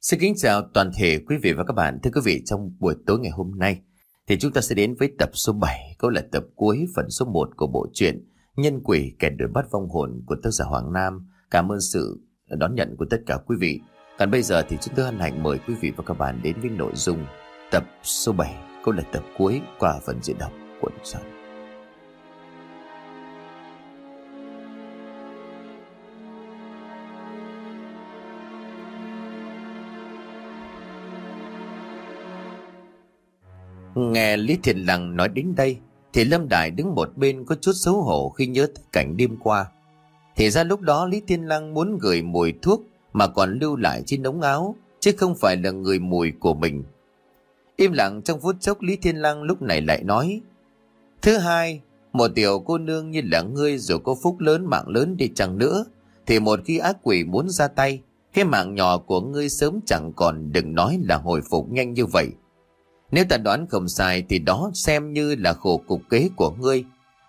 Xin kính chào toàn thể quý vị và các bạn. Thưa quý vị, trong buổi tối ngày hôm nay thì chúng ta sẽ đến với tập số 7, cũng là tập cuối phần số 1 của bộ truyện Nhân quỷ kẻ đuổi bắt vong hồn của tác giả Hoàng Nam. Cảm ơn sự đón nhận của tất cả quý vị. Còn bây giờ thì chúng tôi hân hạnh mời quý vị và các bạn đến với nội dung tập số 7, cũng là tập cuối qua phần diễn đọc của Đức Sơn. Nghe Lý Thiện Lăng nói đến đây, Thì Lâm Đại đứng một bên có chút xấu hổ khi nhớ tới cảnh đêm qua. Thì ra lúc đó Lý Thiên Lăng muốn gửi mùi thuốc Mà còn lưu lại trên ống áo, Chứ không phải là người mùi của mình. Im lặng trong phút chốc Lý Thiên Lăng lúc này lại nói, Thứ hai, Một tiểu cô nương như là ngươi Dù có phúc lớn mạng lớn đi chẳng nữa, Thì một khi ác quỷ muốn ra tay, Cái mạng nhỏ của ngươi sớm chẳng còn Đừng nói là hồi phục nhanh như vậy nếu ta đoán không sai thì đó xem như là khổ cục kế của ngươi.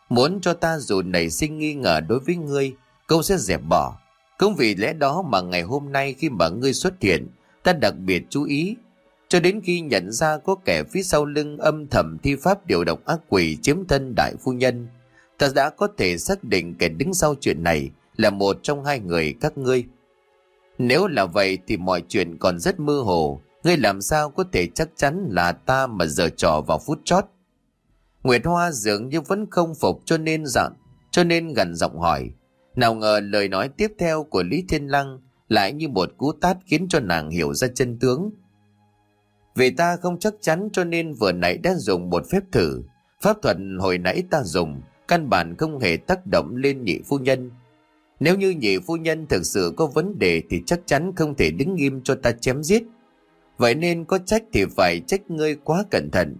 Muốn cho ta dù nảy sinh nghi ngờ đối với ngươi, câu sẽ dẹp bỏ. cũng vì lẽ đó mà ngày hôm nay khi mà ngươi xuất hiện, ta đặc biệt chú ý. Cho đến khi nhận ra có kẻ phía sau lưng âm thầm thi pháp điều độc ác quỷ chiếm thân đại phu nhân, ta đã có thể xác định kẻ đứng sau chuyện này là một trong hai người các ngươi. Nếu là vậy thì mọi chuyện còn rất mơ hồ, Ngươi làm sao có thể chắc chắn là ta mà giờ trò vào phút chót. Nguyệt Hoa dường như vẫn không phục cho nên dặn, cho nên gần giọng hỏi. Nào ngờ lời nói tiếp theo của Lý Thiên Lăng lại như một cú tát khiến cho nàng hiểu ra chân tướng. Vì ta không chắc chắn cho nên vừa nãy đã dùng một phép thử. Pháp thuật hồi nãy ta dùng, căn bản không hề tác động lên nhị phu nhân. Nếu như nhị phu nhân thực sự có vấn đề thì chắc chắn không thể đứng nghiêm cho ta chém giết. Vậy nên có trách thì phải trách ngươi quá cẩn thận.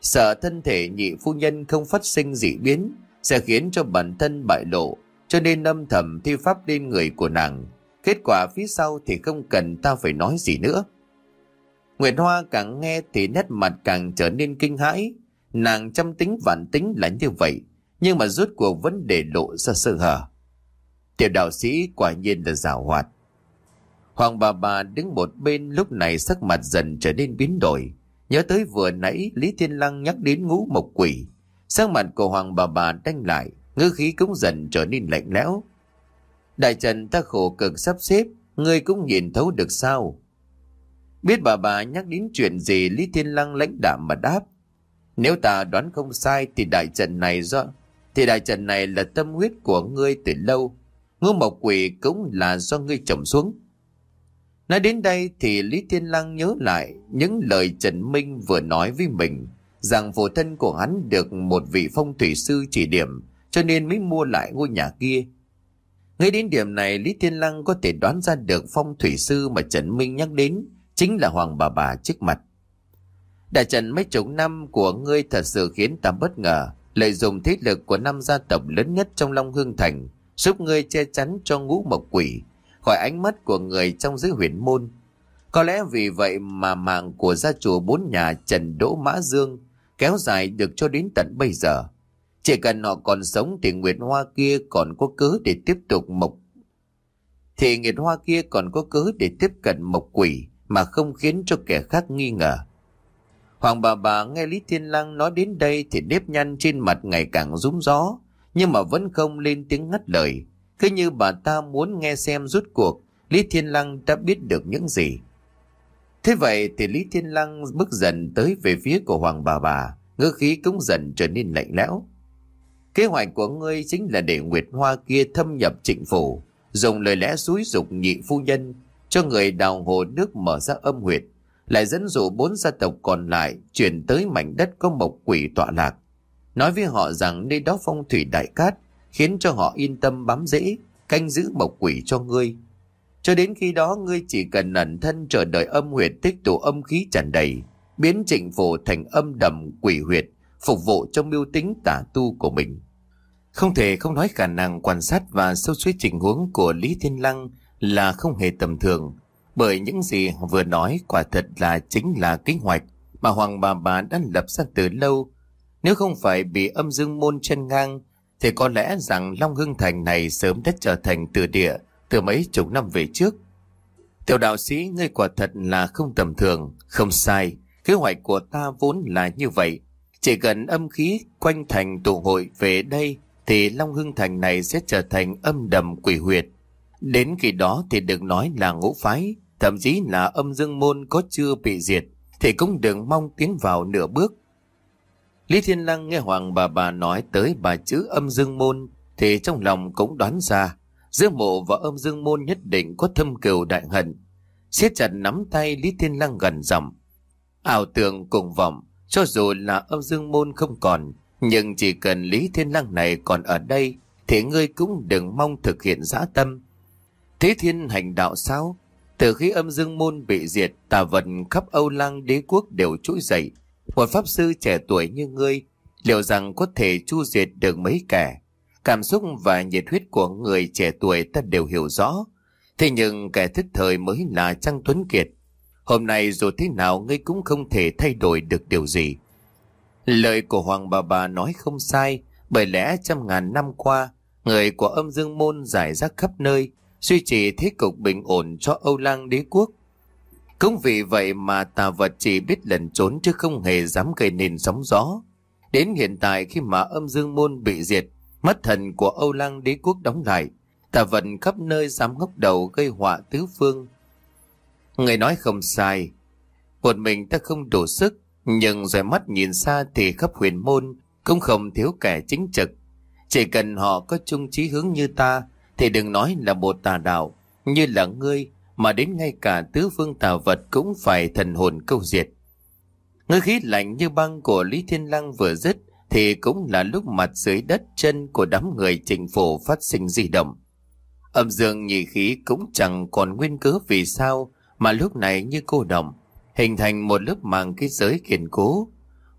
Sợ thân thể nhị phu nhân không phát sinh dị biến sẽ khiến cho bản thân bại lộ, cho nên âm thầm thi pháp lên người của nàng. Kết quả phía sau thì không cần ta phải nói gì nữa. Nguyệt Hoa càng nghe thì nét mặt càng trở nên kinh hãi. Nàng chăm tính vạn tính là như vậy, nhưng mà rốt cuộc vẫn để lộ ra sơ hở. Tiểu đạo sĩ quả nhiên là giả hoạt. Hoàng bà bà đứng một bên lúc này sắc mặt dần trở nên biến đổi. Nhớ tới vừa nãy Lý Thiên Lăng nhắc đến ngũ mộc quỷ. Sắc mặt của Hoàng bà bà đanh lại, ngư khí cũng dần trở nên lạnh lẽo. Đại trần ta khổ cực sắp xếp, ngươi cũng nhìn thấu được sao? Biết bà bà nhắc đến chuyện gì Lý Thiên Lăng lãnh đạm mà đáp. Nếu ta đoán không sai thì đại trần này do thì đại trần này là tâm huyết của ngươi từ lâu. Ngũ mộc quỷ cũng là do ngươi trồng xuống. Nói đến đây thì Lý Thiên Lăng nhớ lại những lời Trần Minh vừa nói với mình, rằng phụ thân của hắn được một vị phong thủy sư chỉ điểm, cho nên mới mua lại ngôi nhà kia. Ngay đến điểm này, Lý Thiên Lăng có thể đoán ra được phong thủy sư mà Trần Minh nhắc đến chính là Hoàng bà bà trước mặt. Đại trần mấy chục năm của ngươi thật sự khiến ta bất ngờ, lợi dụng thế lực của năm gia tộc lớn nhất trong Long Hương Thành, giúp ngươi che chắn cho ngũ mộc quỷ khỏi ánh mắt của người trong giới huyền môn. Có lẽ vì vậy mà mạng của gia chủ bốn nhà Trần Đỗ Mã Dương kéo dài được cho đến tận bây giờ. Chỉ cần họ còn sống thì Nguyệt Hoa kia còn có cớ để tiếp tục mộc. Thì Nguyệt Hoa kia còn có cớ để tiếp cận mộc quỷ mà không khiến cho kẻ khác nghi ngờ. Hoàng bà bà nghe Lý Thiên Lăng nói đến đây thì nếp nhăn trên mặt ngày càng rúng gió, nhưng mà vẫn không lên tiếng ngắt lời, cứ như bà ta muốn nghe xem rút cuộc Lý Thiên Lăng đã biết được những gì. Thế vậy thì Lý Thiên Lăng bước dần tới về phía của Hoàng bà bà, ngư khí cũng dần trở nên lạnh lẽo. Kế hoạch của ngươi chính là để Nguyệt Hoa kia thâm nhập trịnh phủ, dùng lời lẽ xúi dục nhị phu nhân cho người đào hồ nước mở ra âm huyệt, lại dẫn dụ bốn gia tộc còn lại chuyển tới mảnh đất có mộc quỷ tọa lạc. Nói với họ rằng nơi đó phong thủy đại cát, khiến cho họ yên tâm bám rễ, canh giữ mộc quỷ cho ngươi. Cho đến khi đó ngươi chỉ cần ẩn thân chờ đợi âm huyệt tích tụ âm khí tràn đầy, biến trịnh phổ thành âm đầm quỷ huyệt, phục vụ cho mưu tính tả tu của mình. Không thể không nói khả năng quan sát và sâu suy tình huống của Lý Thiên Lăng là không hề tầm thường, bởi những gì vừa nói quả thật là chính là kế hoạch mà Hoàng bà bà đã lập ra từ lâu. Nếu không phải bị âm dương môn chân ngang, thì có lẽ rằng Long Hưng Thành này sớm đã trở thành từ địa từ mấy chục năm về trước. Tiểu đạo sĩ ngươi quả thật là không tầm thường, không sai. Kế hoạch của ta vốn là như vậy. Chỉ cần âm khí quanh thành tụ hội về đây thì Long Hưng Thành này sẽ trở thành âm đầm quỷ huyệt. Đến khi đó thì được nói là ngũ phái, thậm chí là âm dương môn có chưa bị diệt, thì cũng đừng mong tiến vào nửa bước. Lý Thiên Lăng nghe Hoàng bà bà nói tới bà chữ âm dương môn, thì trong lòng cũng đoán ra, giữa mộ và âm dương môn nhất định có thâm cừu đại hận. siết chặt nắm tay Lý Thiên Lăng gần dòng. Ảo tưởng cùng vọng, cho dù là âm dương môn không còn, nhưng chỉ cần Lý Thiên Lăng này còn ở đây, thì ngươi cũng đừng mong thực hiện dã tâm. Thế thiên hành đạo sao? Từ khi âm dương môn bị diệt, tà vật khắp Âu Lăng đế quốc đều trỗi dậy. Một pháp sư trẻ tuổi như ngươi, liệu rằng có thể chu diệt được mấy kẻ? Cảm xúc và nhiệt huyết của người trẻ tuổi ta đều hiểu rõ. Thế nhưng kẻ thức thời mới là Trăng Tuấn Kiệt. Hôm nay dù thế nào ngươi cũng không thể thay đổi được điều gì. Lời của Hoàng bà bà nói không sai, bởi lẽ trăm ngàn năm qua, người của âm dương môn giải rác khắp nơi, duy trì thế cục bình ổn cho Âu Lang đế quốc. Cũng vì vậy mà tà vật chỉ biết lẩn trốn chứ không hề dám gây nên sóng gió. Đến hiện tại khi mà âm dương môn bị diệt, mắt thần của Âu lăng đế quốc đóng lại, tà vật khắp nơi dám ngóc đầu gây họa tứ phương. Người nói không sai, một mình ta không đủ sức, nhưng rồi mắt nhìn xa thì khắp huyền môn cũng không thiếu kẻ chính trực. Chỉ cần họ có chung chí hướng như ta thì đừng nói là một tà đạo như là ngươi mà đến ngay cả tứ phương tà vật cũng phải thần hồn câu diệt. Ngư khí lạnh như băng của Lý Thiên Lăng vừa dứt thì cũng là lúc mặt dưới đất chân của đám người trình phủ phát sinh di động. Âm dương nhị khí cũng chẳng còn nguyên cớ vì sao mà lúc này như cô đồng hình thành một lớp màng kết giới kiên cố.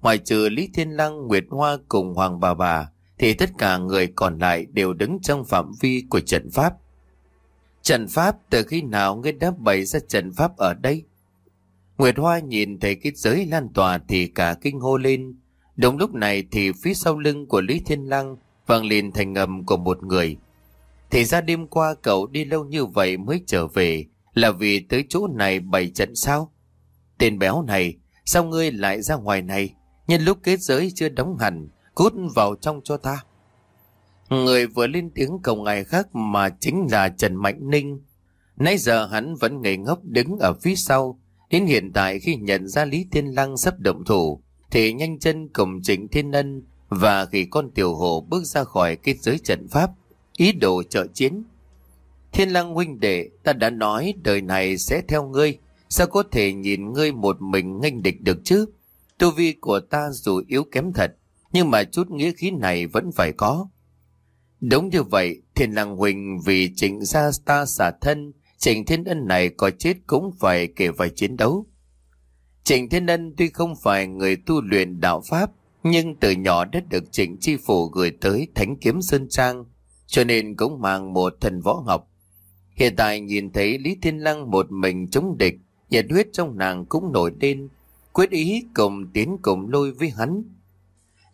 Ngoài trừ Lý Thiên Lăng, Nguyệt Hoa cùng Hoàng Bà Bà, thì tất cả người còn lại đều đứng trong phạm vi của trận pháp. Trận pháp từ khi nào ngươi đã bày ra trận pháp ở đây? Nguyệt Hoa nhìn thấy cái giới lan tỏa thì cả kinh hô lên. Đúng lúc này thì phía sau lưng của Lý Thiên Lăng vang lên thành ngầm của một người. Thì ra đêm qua cậu đi lâu như vậy mới trở về là vì tới chỗ này bày trận sao? Tên béo này, sao ngươi lại ra ngoài này? Nhân lúc kết giới chưa đóng hẳn, cút vào trong cho ta. Người vừa lên tiếng cầu ngài khác mà chính là Trần Mạnh Ninh. Nãy giờ hắn vẫn ngây ngốc đứng ở phía sau. Đến hiện tại khi nhận ra Lý Thiên Lăng sắp động thủ, thì nhanh chân cùng Trịnh Thiên Ân và khi con tiểu hồ bước ra khỏi kết giới trận pháp, ý đồ trợ chiến. Thiên Lăng huynh đệ, ta đã nói đời này sẽ theo ngươi, Sao có thể nhìn ngươi một mình nghênh địch được chứ? Tu vi của ta dù yếu kém thật, nhưng mà chút nghĩa khí này vẫn phải có. Đúng như vậy, thiên lăng huỳnh vì trịnh gia ta xả thân, trịnh thiên ân này có chết cũng phải kể vài chiến đấu. Trịnh thiên ân tuy không phải người tu luyện đạo Pháp, nhưng từ nhỏ đã được trịnh chi phủ gửi tới Thánh Kiếm Sơn Trang, cho nên cũng mang một thần võ học. Hiện tại nhìn thấy Lý Thiên Lăng một mình chống địch, nhiệt huyết trong nàng cũng nổi lên, quyết ý cùng tiến cùng lôi với hắn.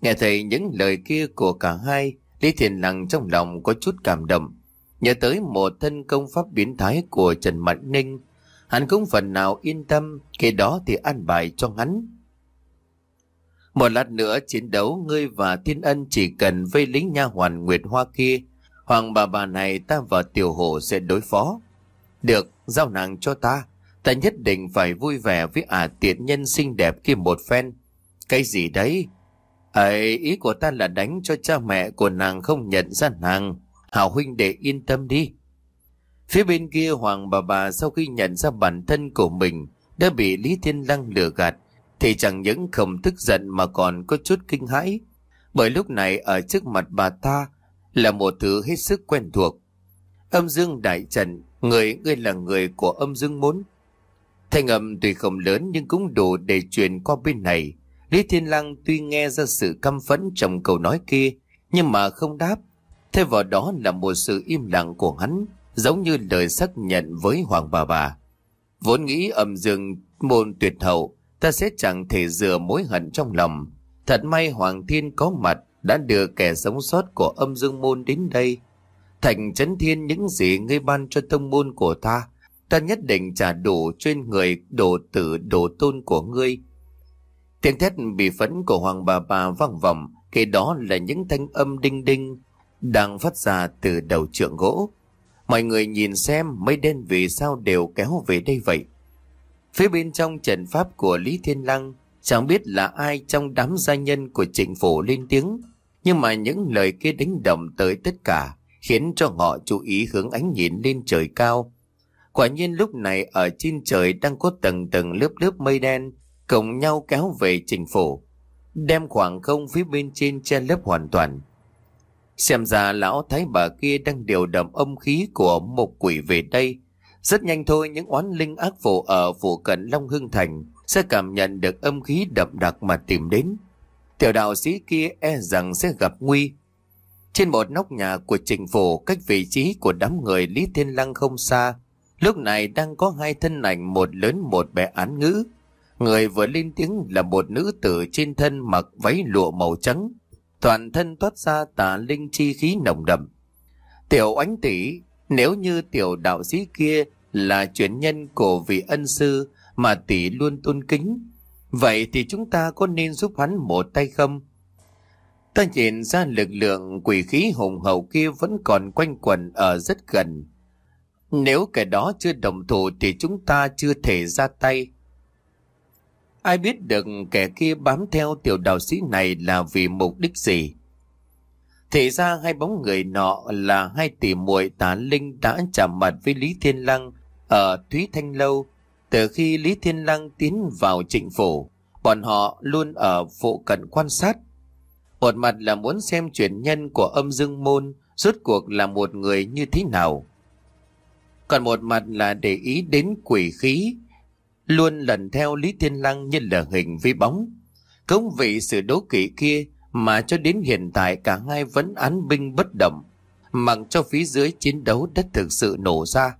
Nghe thấy những lời kia của cả hai, Lý Thiền Lăng trong lòng có chút cảm động. Nhớ tới một thân công pháp biến thái của Trần Mạnh Ninh, hắn cũng phần nào yên tâm, kể đó thì an bài cho hắn. Một lát nữa chiến đấu ngươi và Thiên Ân chỉ cần vây lính nha hoàn Nguyệt Hoa kia, hoàng bà bà này ta và Tiểu Hổ sẽ đối phó. Được, giao nàng cho ta. Ta nhất định phải vui vẻ với ả tiện nhân xinh đẹp kia một phen. Cái gì đấy? Ấy, ý của ta là đánh cho cha mẹ của nàng không nhận ra nàng. Hảo huynh để yên tâm đi. Phía bên kia Hoàng bà bà sau khi nhận ra bản thân của mình đã bị Lý Thiên Lăng lừa gạt, thì chẳng những không tức giận mà còn có chút kinh hãi. Bởi lúc này ở trước mặt bà ta là một thứ hết sức quen thuộc. Âm dương đại trần, người ngươi là người của âm dương muốn. Thanh âm tuy không lớn nhưng cũng đủ để truyền qua bên này. Lý Thiên Lăng tuy nghe ra sự căm phẫn trong câu nói kia, nhưng mà không đáp. Thay vào đó là một sự im lặng của hắn, giống như lời xác nhận với Hoàng bà bà. Vốn nghĩ âm dương môn tuyệt hậu, ta sẽ chẳng thể dừa mối hận trong lòng. Thật may Hoàng Thiên có mặt đã đưa kẻ sống sót của âm dương môn đến đây. Thành chấn thiên những gì ngươi ban cho tông môn của ta ta nhất định trả đủ trên người đồ tử đồ tôn của ngươi. Tiếng thét bị phấn của Hoàng bà bà vang vọng, khi đó là những thanh âm đinh đinh đang phát ra từ đầu trượng gỗ. Mọi người nhìn xem mấy đen vì sao đều kéo về đây vậy. Phía bên trong trận pháp của Lý Thiên Lăng, chẳng biết là ai trong đám gia nhân của chính phủ lên tiếng, nhưng mà những lời kia đánh động tới tất cả, khiến cho họ chú ý hướng ánh nhìn lên trời cao. Quả nhiên lúc này ở trên trời đang có tầng tầng lớp lớp mây đen, cùng nhau kéo về trình phủ, đem khoảng không phía bên trên che lấp hoàn toàn. Xem ra lão thái bà kia đang điều động âm khí của một quỷ về đây. Rất nhanh thôi những oán linh ác phụ ở phụ cận Long Hưng Thành sẽ cảm nhận được âm khí đậm đặc mà tìm đến. Tiểu đạo sĩ kia e rằng sẽ gặp nguy. Trên một nóc nhà của trình phủ cách vị trí của đám người Lý Thiên Lăng không xa, lúc này đang có hai thân ảnh một lớn một bé án ngữ. Người vừa lên tiếng là một nữ tử trên thân mặc váy lụa màu trắng, toàn thân toát ra tà linh chi khí nồng đậm. Tiểu ánh tỷ, nếu như tiểu đạo sĩ kia là truyền nhân của vị ân sư mà tỷ luôn tôn kính, vậy thì chúng ta có nên giúp hắn một tay không? Ta nhìn ra lực lượng quỷ khí hùng hậu kia vẫn còn quanh quẩn ở rất gần. Nếu kẻ đó chưa đồng thủ thì chúng ta chưa thể ra tay. Ai biết được kẻ kia bám theo tiểu đạo sĩ này là vì mục đích gì? Thì ra hai bóng người nọ là hai tỷ muội tả linh đã chạm mặt với Lý Thiên Lăng ở Thúy Thanh Lâu. Từ khi Lý Thiên Lăng tiến vào trịnh phủ, bọn họ luôn ở phụ cận quan sát. Một mặt là muốn xem chuyển nhân của âm dương môn rốt cuộc là một người như thế nào. Còn một mặt là để ý đến quỷ khí luôn lần theo Lý Thiên Lăng như là hình vi bóng. Công vị sự đố kỵ kia mà cho đến hiện tại cả hai vẫn án binh bất động, mặc cho phía dưới chiến đấu đất thực sự nổ ra.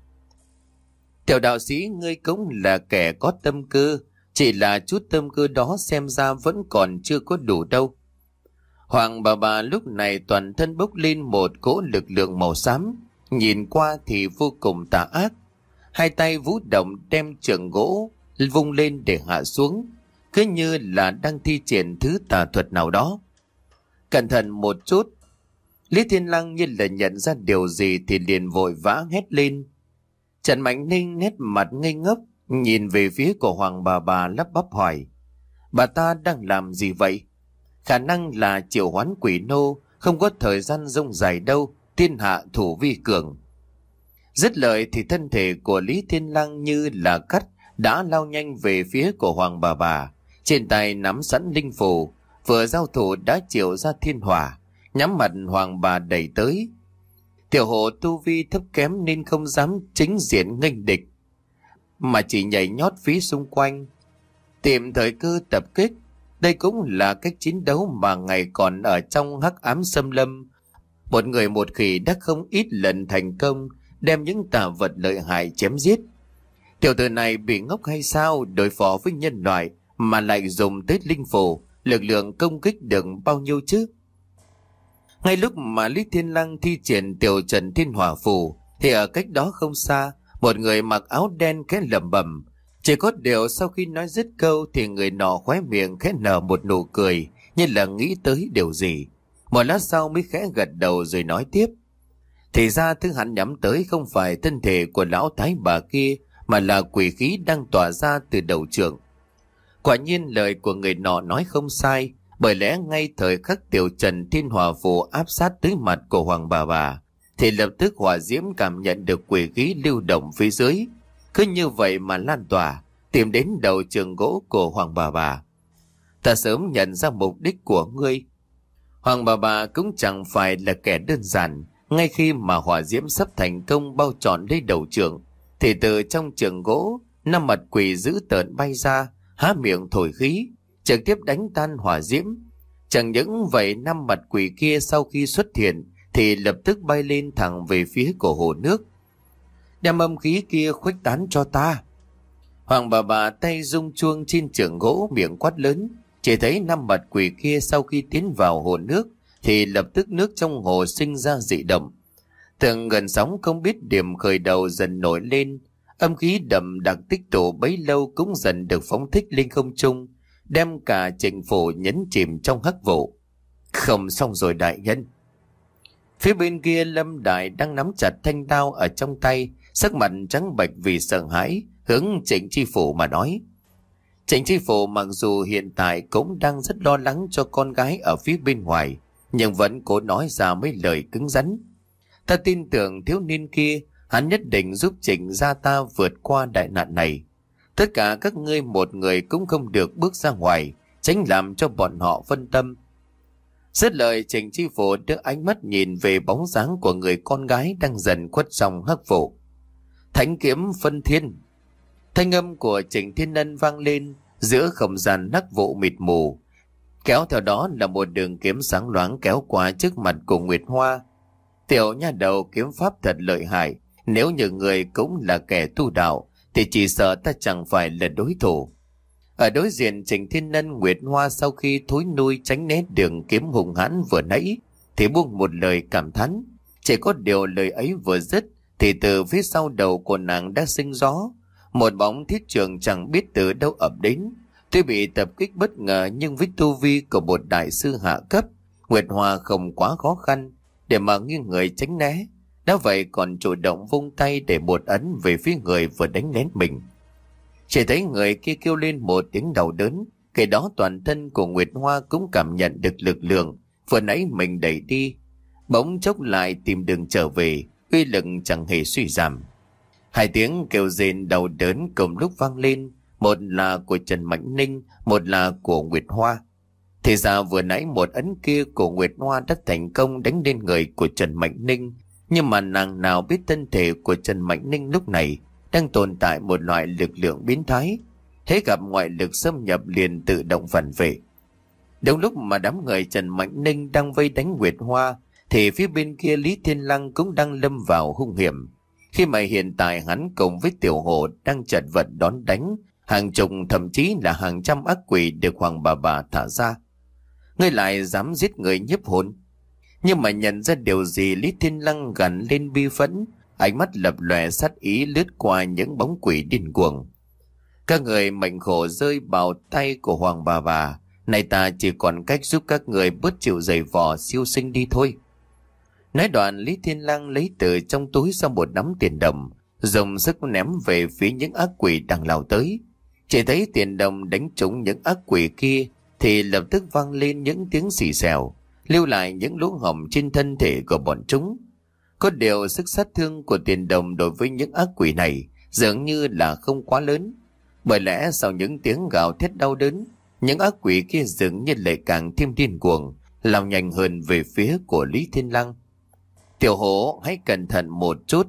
Tiểu đạo sĩ ngươi cũng là kẻ có tâm cơ, chỉ là chút tâm cơ đó xem ra vẫn còn chưa có đủ đâu. Hoàng bà bà lúc này toàn thân bốc lên một cỗ lực lượng màu xám, nhìn qua thì vô cùng tà ác. Hai tay vũ động đem trường gỗ vung lên để hạ xuống, cứ như là đang thi triển thứ tà thuật nào đó. Cẩn thận một chút, Lý Thiên Lăng như là nhận ra điều gì thì liền vội vã hét lên. Trần Mạnh Ninh nét mặt ngây ngốc, nhìn về phía của Hoàng bà bà lắp bắp hỏi. Bà ta đang làm gì vậy? Khả năng là triệu hoán quỷ nô, không có thời gian rông dài đâu, thiên hạ thủ vi cường. Dứt lời thì thân thể của Lý Thiên Lăng như là cắt đã lao nhanh về phía của Hoàng bà bà. Trên tay nắm sẵn linh phù, vừa giao thủ đã triệu ra thiên hỏa, nhắm mặt Hoàng bà đẩy tới. Tiểu hộ tu vi thấp kém nên không dám chính diện nghênh địch, mà chỉ nhảy nhót phía xung quanh. Tìm thời cơ tập kích, đây cũng là cách chiến đấu mà ngày còn ở trong hắc ám xâm lâm. Một người một khỉ đã không ít lần thành công đem những tà vật lợi hại chém giết. Tiểu tử này bị ngốc hay sao đối phó với nhân loại mà lại dùng tới linh phù, lực lượng công kích được bao nhiêu chứ? Ngay lúc mà Lý Thiên Lăng thi triển tiểu trần thiên hỏa phù, thì ở cách đó không xa, một người mặc áo đen khẽ lẩm bẩm. Chỉ có điều sau khi nói dứt câu thì người nọ khóe miệng khẽ nở một nụ cười, như là nghĩ tới điều gì. Một lát sau mới khẽ gật đầu rồi nói tiếp. Thì ra thứ hắn nhắm tới không phải thân thể của lão thái bà kia, mà là quỷ khí đang tỏa ra từ đầu trường. Quả nhiên lời của người nọ nói không sai, bởi lẽ ngay thời khắc tiểu trần thiên hòa phù áp sát tới mặt của hoàng bà bà, thì lập tức hỏa diễm cảm nhận được quỷ khí lưu động phía dưới. Cứ như vậy mà lan tỏa, tìm đến đầu trường gỗ của hoàng bà bà. Ta sớm nhận ra mục đích của ngươi. Hoàng bà bà cũng chẳng phải là kẻ đơn giản, ngay khi mà hỏa diễm sắp thành công bao trọn lấy đầu trường, thì từ trong trường gỗ, năm mặt quỷ giữ tợn bay ra, há miệng thổi khí, trực tiếp đánh tan hỏa diễm. Chẳng những vậy năm mặt quỷ kia sau khi xuất hiện thì lập tức bay lên thẳng về phía cổ hồ nước. Đem âm khí kia khuếch tán cho ta. Hoàng bà bà tay rung chuông trên trường gỗ miệng quát lớn, chỉ thấy năm mặt quỷ kia sau khi tiến vào hồ nước thì lập tức nước trong hồ sinh ra dị động. Tường gần sóng không biết điểm khởi đầu dần nổi lên, Âm khí đậm đặc tích tụ bấy lâu cũng dần được phóng thích lên không trung, đem cả trình phủ nhấn chìm trong hắc vụ. Không xong rồi đại nhân. Phía bên kia Lâm Đại đang nắm chặt thanh đao ở trong tay, sắc mặt trắng bệch vì sợ hãi, hướng trịnh chi phủ mà nói. Trịnh chi phủ mặc dù hiện tại cũng đang rất lo lắng cho con gái ở phía bên ngoài, nhưng vẫn cố nói ra mấy lời cứng rắn. Ta tin tưởng thiếu niên kia, hắn nhất định giúp trịnh gia ta vượt qua đại nạn này. Tất cả các ngươi một người cũng không được bước ra ngoài, tránh làm cho bọn họ phân tâm. Dứt lời Trịnh Chi Phủ đưa ánh mắt nhìn về bóng dáng của người con gái đang dần khuất trong hắc vụ. Thánh kiếm phân thiên. Thanh âm của Trịnh Thiên Ân vang lên giữa không gian hắc vụ mịt mù. Kéo theo đó là một đường kiếm sáng loáng kéo qua trước mặt của Nguyệt Hoa. Tiểu nha đầu kiếm pháp thật lợi hại. Nếu như người cũng là kẻ tu đạo thì chỉ sợ ta chẳng phải là đối thủ. Ở đối diện Trình Thiên Nân Nguyệt Hoa sau khi thối nuôi tránh né đường kiếm hùng hãn vừa nãy thì buông một lời cảm thán. Chỉ có điều lời ấy vừa dứt thì từ phía sau đầu của nàng đã sinh gió. Một bóng thiết trường chẳng biết từ đâu ập đến. Tuy bị tập kích bất ngờ nhưng với tu vi của một đại sư hạ cấp, Nguyệt Hoa không quá khó khăn để mà nghiêng người tránh né. Đã vậy còn chủ động vung tay để một ấn về phía người vừa đánh lén mình. Chỉ thấy người kia kêu lên một tiếng đầu đớn, kể đó toàn thân của Nguyệt Hoa cũng cảm nhận được lực lượng vừa nãy mình đẩy đi. Bỗng chốc lại tìm đường trở về, uy lực chẳng hề suy giảm. Hai tiếng kêu rên đầu đớn cùng lúc vang lên, một là của Trần Mạnh Ninh, một là của Nguyệt Hoa. Thì ra vừa nãy một ấn kia của Nguyệt Hoa đã thành công đánh lên người của Trần Mạnh Ninh, nhưng mà nàng nào biết thân thể của Trần Mạnh Ninh lúc này đang tồn tại một loại lực lượng biến thái. Thế gặp ngoại lực xâm nhập liền tự động phản vệ. Đúng lúc mà đám người Trần Mạnh Ninh đang vây đánh Nguyệt Hoa, thì phía bên kia Lý Thiên Lăng cũng đang lâm vào hung hiểm. Khi mà hiện tại hắn cùng với Tiểu Hồ đang chật vật đón đánh, hàng chục thậm chí là hàng trăm ác quỷ được Hoàng bà bà thả ra. Ngươi lại dám giết người nhiếp hồn. Nhưng mà nhận ra điều gì Lý Thiên Lăng gần lên bi phẫn, Ánh mắt lập lòe sát ý lướt qua những bóng quỷ điên cuồng. Các người mệnh khổ rơi vào tay của Hoàng bà bà. Này ta chỉ còn cách giúp các người bớt chịu dày vò siêu sinh đi thôi. Nói đoạn Lý Thiên Lang lấy từ trong túi ra một nắm tiền đồng, dùng sức ném về phía những ác quỷ đang lao tới. Chỉ thấy tiền đồng đánh trúng những ác quỷ kia thì lập tức vang lên những tiếng xì xèo, lưu lại những lỗ hổng trên thân thể của bọn chúng. Có điều sức sát thương của tiền đồng đối với những ác quỷ này dường như là không quá lớn. Bởi lẽ sau những tiếng gào thét đau đớn, những ác quỷ kia dường như lại càng thêm điên cuồng, lao nhanh hơn về phía của Lý Thiên Lăng. Tiểu hổ hãy cẩn thận một chút.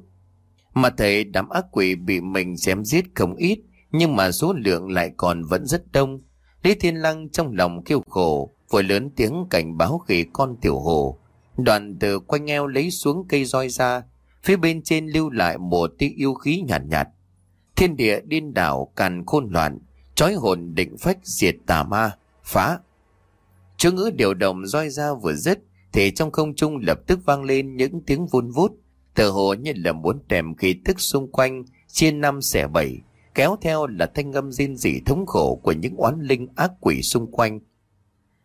Mà thấy đám ác quỷ bị mình chém giết không ít, nhưng mà số lượng lại còn vẫn rất đông. Lý Thiên Lăng trong lòng kêu khổ, vội lớn tiếng cảnh báo khỉ con tiểu hồ Đoàn từ quanh eo lấy xuống cây roi ra, phía bên trên lưu lại một tiếng yêu khí nhạt nhạt. Thiên địa điên đảo càn khôn loạn, trói hồn định phách diệt tà ma, phá. Chú ngữ điều động roi ra vừa dứt, thì trong không trung lập tức vang lên những tiếng vun vút, tờ hồ như là muốn đèm khí tức xung quanh, chia năm xẻ bảy, kéo theo là thanh âm riêng dị thống khổ của những oán linh ác quỷ xung quanh.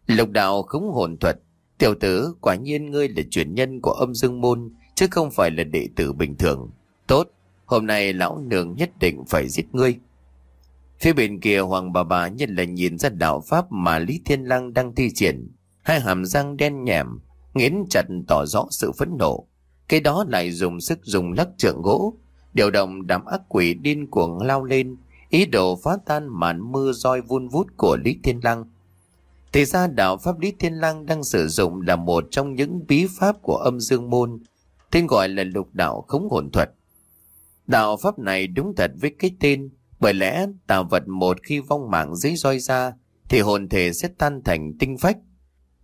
Lục đạo khống hồn thuật Tiểu tử, quả nhiên ngươi là truyền nhân của âm dương môn, chứ không phải là đệ tử bình thường. Tốt, hôm nay lão nương nhất định phải giết ngươi. Phía bên kia hoàng bà bà nhân là nhìn ra đạo pháp mà Lý Thiên Lăng đang thi triển. Hai hàm răng đen nhẹm, nghiến chặt tỏ rõ sự phẫn nộ. Cái đó lại dùng sức dùng lắc trượng gỗ, điều động đám ác quỷ điên cuồng lao lên, ý đồ phá tan màn mưa roi vun vút của Lý Thiên Lăng. Thì ra đạo Pháp Lý Thiên lăng đang sử dụng là một trong những bí pháp của âm dương môn, tên gọi là lục đạo khống hồn thuật. Đạo Pháp này đúng thật với cái tên, bởi lẽ tạo vật một khi vong mạng dưới roi ra, thì hồn thể sẽ tan thành tinh phách.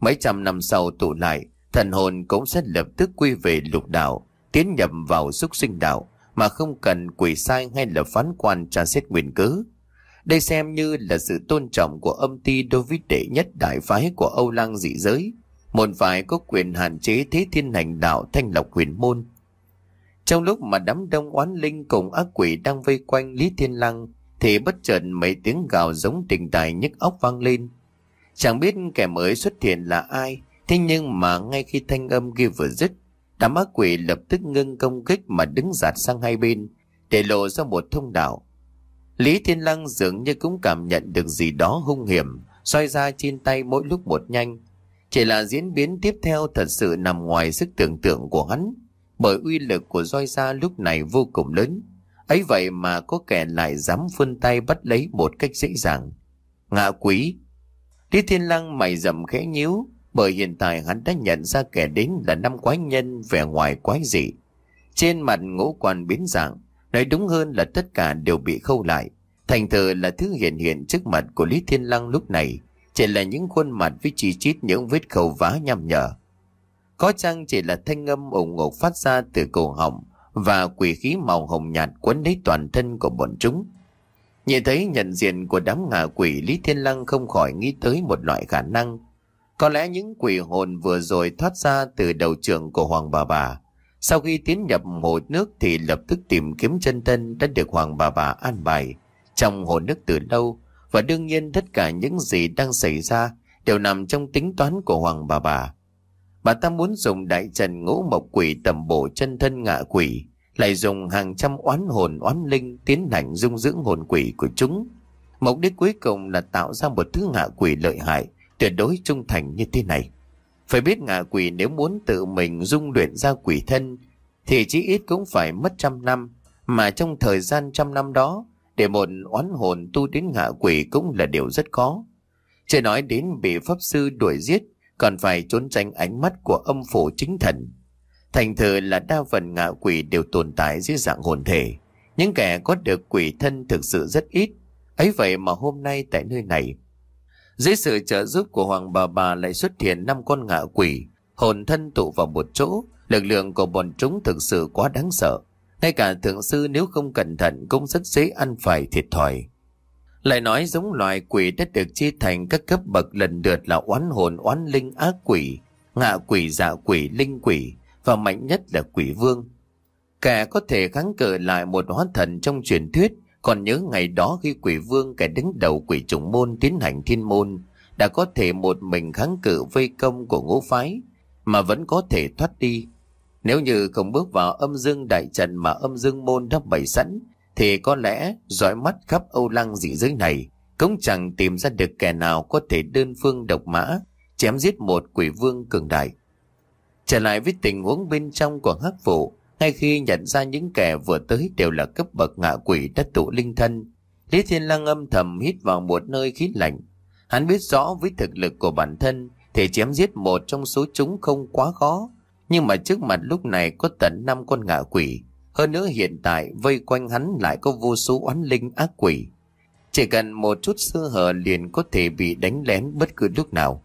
Mấy trăm năm sau tụ lại, thần hồn cũng sẽ lập tức quy về lục đạo, tiến nhập vào xúc sinh đạo, mà không cần quỷ sai hay là phán quan tra xét nguyên cớ. Đây xem như là sự tôn trọng của âm ty đối với đệ nhất đại phái của Âu Lăng dị giới. môn phái có quyền hạn chế thế thiên hành đạo thanh lọc huyền môn. Trong lúc mà đám đông oán linh cùng ác quỷ đang vây quanh Lý Thiên Lăng thì bất chợt mấy tiếng gào giống tình tài nhức óc vang lên. Chẳng biết kẻ mới xuất hiện là ai, thế nhưng mà ngay khi thanh âm kia vừa dứt, đám ác quỷ lập tức ngưng công kích mà đứng giạt sang hai bên, để lộ ra một thông đạo. Lý Thiên Lăng dường như cũng cảm nhận được gì đó hung hiểm, xoay ra trên tay mỗi lúc một nhanh. Chỉ là diễn biến tiếp theo thật sự nằm ngoài sức tưởng tượng của hắn, bởi uy lực của roi ra lúc này vô cùng lớn. ấy vậy mà có kẻ lại dám vươn tay bắt lấy một cách dễ dàng. Ngạ quý! Lý Thiên Lăng mày rậm khẽ nhíu, bởi hiện tại hắn đã nhận ra kẻ đến là năm quái nhân vẻ ngoài quái dị. Trên mặt ngũ quan biến dạng, nói đúng hơn là tất cả đều bị khâu lại. Thành thử là thứ hiện hiện trước mặt của Lý Thiên Lăng lúc này, chỉ là những khuôn mặt với chi chít những vết khâu vá nhằm nhở. Có chăng chỉ là thanh âm ủng ngột phát ra từ cổ họng và quỷ khí màu hồng nhạt quấn lấy toàn thân của bọn chúng. Nhìn thấy nhận diện của đám ngạ quỷ Lý Thiên Lăng không khỏi nghĩ tới một loại khả năng. Có lẽ những quỷ hồn vừa rồi thoát ra từ đầu trường của Hoàng Bà Bà. Sau khi tiến nhập hồ nước thì lập tức tìm kiếm chân thân đã được Hoàng Bà Bà an bài trong hồ nước từ lâu. Và đương nhiên tất cả những gì đang xảy ra đều nằm trong tính toán của Hoàng Bà Bà. Bà ta muốn dùng đại trần ngũ mộc quỷ tầm bổ chân thân ngạ quỷ, lại dùng hàng trăm oán hồn oán linh tiến hành dung dưỡng hồn quỷ của chúng. Mục đích cuối cùng là tạo ra một thứ ngạ quỷ lợi hại, tuyệt đối trung thành như thế này. Phải biết ngạ quỷ nếu muốn tự mình dung luyện ra quỷ thân, thì chỉ ít cũng phải mất trăm năm, mà trong thời gian trăm năm đó, để một oán hồn tu đến ngạ quỷ cũng là điều rất khó. Chưa nói đến bị pháp sư đuổi giết, còn phải trốn tránh ánh mắt của âm phủ chính thần. Thành thử là đa phần ngạ quỷ đều tồn tại dưới dạng hồn thể. Những kẻ có được quỷ thân thực sự rất ít. ấy vậy mà hôm nay tại nơi này, dưới sự trợ giúp của Hoàng Bà Bà lại xuất hiện năm con ngạ quỷ, hồn thân tụ vào một chỗ, lực lượng của bọn chúng thực sự quá đáng sợ. Ngay cả thượng sư nếu không cẩn thận cũng rất dễ ăn phải thiệt thòi. Lại nói giống loài quỷ đã được chia thành các cấp bậc lần lượt là oán hồn, oán linh, ác quỷ, ngạ quỷ, dạ quỷ, linh quỷ và mạnh nhất là quỷ vương. Kẻ có thể kháng cự lại một hóa thần trong truyền thuyết, còn nhớ ngày đó khi quỷ vương kẻ đứng đầu quỷ trùng môn tiến hành thiên môn, đã có thể một mình kháng cự vây công của ngũ phái, mà vẫn có thể thoát đi. Nếu như không bước vào âm dương đại trận mà âm dương môn đã bày sẵn, thì có lẽ dõi mắt khắp Âu Lăng dị giới này cũng chẳng tìm ra được kẻ nào có thể đơn phương độc mã chém giết một quỷ vương cường đại. Trở lại với tình huống bên trong của hắc vụ, ngay khi nhận ra những kẻ vừa tới đều là cấp bậc ngạ quỷ đất tụ linh thân, Lý Thiên Lăng âm thầm hít vào một nơi khí lạnh. Hắn biết rõ với thực lực của bản thân thì chém giết một trong số chúng không quá khó, nhưng mà trước mặt lúc này có tận năm con ngạ quỷ, hơn nữa hiện tại vây quanh hắn lại có vô số oán linh ác quỷ. Chỉ cần một chút sơ hở liền có thể bị đánh lén bất cứ lúc nào.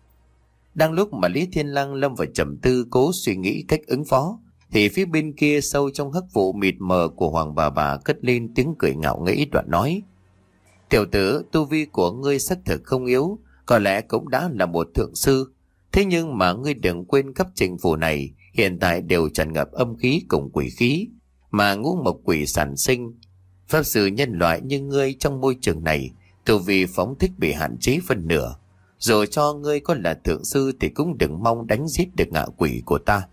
Đang lúc mà Lý Thiên Lăng lâm vào trầm tư cố suy nghĩ cách ứng phó, thì phía bên kia sâu trong hắc vụ mịt mờ của Hoàng bà bà cất lên tiếng cười ngạo nghễ đoạn nói. Tiểu tử, tu vi của ngươi xác thực không yếu, có lẽ cũng đã là một thượng sư. Thế nhưng mà ngươi đừng quên cấp trình phủ này hiện tại đều tràn ngập âm khí cùng quỷ khí, mà ngũ mộc quỷ sản sinh. Pháp sư nhân loại như ngươi trong môi trường này, tu vi phóng thích bị hạn chế phân nửa. Rồi cho ngươi có là thượng sư thì cũng đừng mong đánh giết được ngạ quỷ của ta.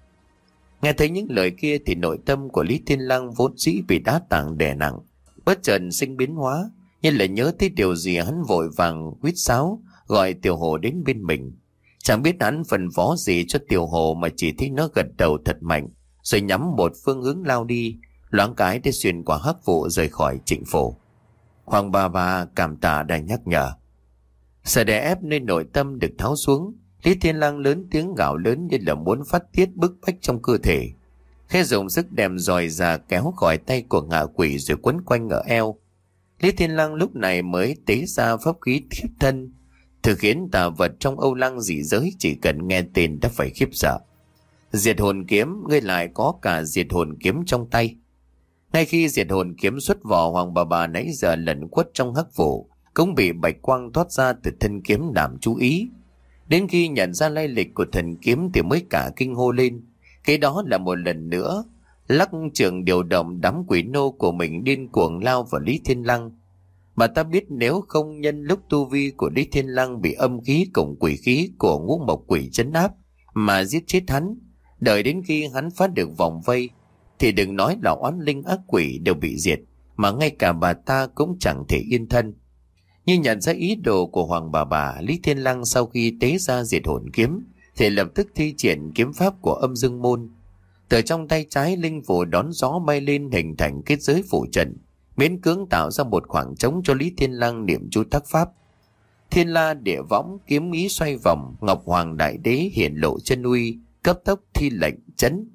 Nghe thấy những lời kia thì nội tâm của Lý Thiên Lăng vốn dĩ bị đá tảng đè nặng, bất chợt sinh biến hóa, nhưng lại nhớ tới điều gì hắn vội vàng huyết sáo, gọi tiểu hồ đến bên mình. Chẳng biết hắn phần phó gì cho tiểu hồ mà chỉ thấy nó gật đầu thật mạnh, rồi nhắm một phương hướng lao đi, loáng cái để xuyên qua hắc vụ rời khỏi trịnh phủ. Hoàng bà bà cảm tạ đã nhắc nhở. Sợ đè ép nên nội tâm được tháo xuống, Lý Thiên Lang lớn tiếng gào lớn như là muốn phát tiết bức bách trong cơ thể. Khẽ dùng sức đem dòi ra kéo khỏi tay của ngạ quỷ rồi quấn quanh ở eo. Lý Thiên Lang lúc này mới tế ra pháp khí thiếp thân, thực khiến tà vật trong Âu Lăng dị giới chỉ cần nghe tên đã phải khiếp sợ. Diệt hồn kiếm, ngươi lại có cả diệt hồn kiếm trong tay. Ngay khi diệt hồn kiếm xuất vỏ hoàng bà bà nãy giờ lẩn quất trong hắc vụ, cũng bị bạch quang thoát ra từ thân kiếm làm chú ý. Đến khi nhận ra lai lịch của thần kiếm thì mới cả kinh hô lên. Cái đó là một lần nữa, Lắc trường điều động đám quỷ nô của mình điên cuồng lao vào Lý Thiên Lăng. Bà ta biết nếu không nhân lúc tu vi của Lý Thiên Lăng bị âm khí cùng quỷ khí của ngũ mộc quỷ chấn áp mà giết chết hắn, đợi đến khi hắn phát được vòng vây, thì đừng nói là oán linh ác quỷ đều bị diệt, mà ngay cả bà ta cũng chẳng thể yên thân như nhận ra ý đồ của Hoàng bà bà, Lý Thiên Lăng sau khi tế ra diệt hồn kiếm, thì lập tức thi triển kiếm pháp của âm dương môn. Từ trong tay trái linh phủ đón gió bay lên hình thành kết giới phủ trận, miễn cưỡng tạo ra một khoảng trống cho Lý Thiên Lăng niệm chú tác pháp. Thiên la địa võng kiếm ý xoay vòng, Ngọc Hoàng Đại Đế hiện lộ chân uy, cấp tốc thi lệnh chấn.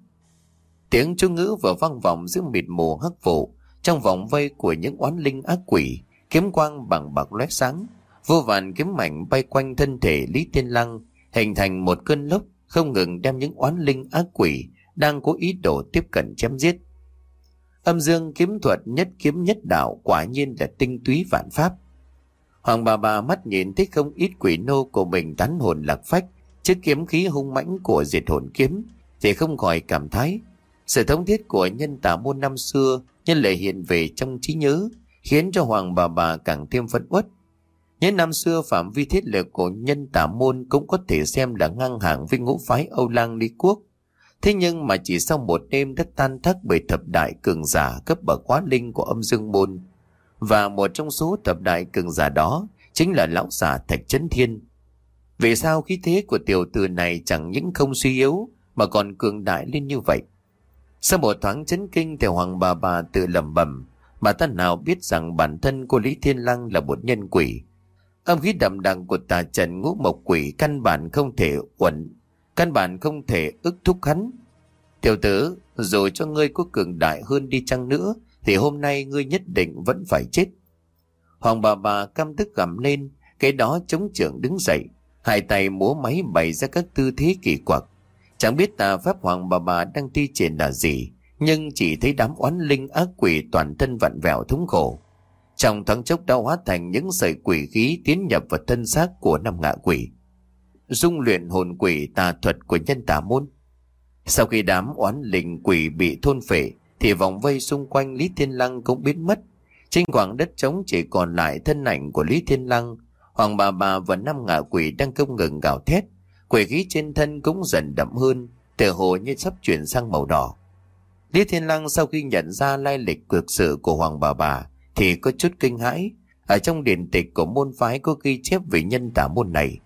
Tiếng chú ngữ vừa vang vọng giữa mịt mù hắc vụ, trong vòng vây của những oán linh ác quỷ, kiếm quang bằng bạc lóe sáng, vô vàn kiếm mảnh bay quanh thân thể Lý Thiên Lăng, hình thành một cơn lốc không ngừng đem những oán linh ác quỷ đang có ý đồ tiếp cận chém giết. Âm dương kiếm thuật nhất kiếm nhất đạo quả nhiên là tinh túy vạn pháp. Hoàng bà bà mắt nhìn thấy không ít quỷ nô của mình tán hồn lạc phách trước kiếm khí hung mãnh của diệt hồn kiếm thì không khỏi cảm thấy sự thống thiết của nhân tả môn năm xưa nhân lệ hiện về trong trí nhớ khiến cho hoàng bà bà càng thêm phấn uất. Những năm xưa, phạm vi thiết lực của nhân tả môn cũng có thể xem là ngang hàng với ngũ phái Âu Lang Lý Quốc. Thế nhưng mà chỉ sau một đêm đã tan thất bởi thập đại cường giả cấp bậc quá linh của âm dương môn. Và một trong số thập đại cường giả đó chính là lão giả Thạch Trấn Thiên. Vì sao khí thế của tiểu tử này chẳng những không suy yếu mà còn cường đại lên như vậy? Sau một thoáng chấn kinh thì hoàng bà bà tự lẩm bẩm Bà ta nào biết rằng bản thân cô Lý Thiên Lăng là một nhân quỷ. Âm khí đậm đằng của tà trần ngũ mộc quỷ căn bản không thể uẩn, căn bản không thể ức thúc hắn. Tiểu tử, rồi cho ngươi có cường đại hơn đi chăng nữa, thì hôm nay ngươi nhất định vẫn phải chết. Hoàng bà bà căm tức gầm lên, cái đó chống trưởng đứng dậy, hai tay múa máy bày ra các tư thế kỳ quặc. Chẳng biết tà pháp hoàng bà bà đang thi triển là gì, nhưng chỉ thấy đám oán linh ác quỷ toàn thân vặn vẹo thống khổ. Trong thoáng chốc đã hóa thành những sợi quỷ khí tiến nhập vào thân xác của năm ngạ quỷ. Dung luyện hồn quỷ tà thuật của nhân tà môn. Sau khi đám oán linh quỷ bị thôn phệ, thì vòng vây xung quanh Lý Thiên Lăng cũng biến mất. Trên khoảng đất trống chỉ còn lại thân ảnh của Lý Thiên Lăng, Hoàng bà bà và năm ngạ quỷ đang không ngừng gào thét. Quỷ khí trên thân cũng dần đậm hơn, tựa hồ như sắp chuyển sang màu đỏ. Lý Thiên Lăng sau khi nhận ra lai lịch cực sự của Hoàng bà bà thì có chút kinh hãi. Ở trong điển tịch của môn phái có ghi chép về nhân tả môn này.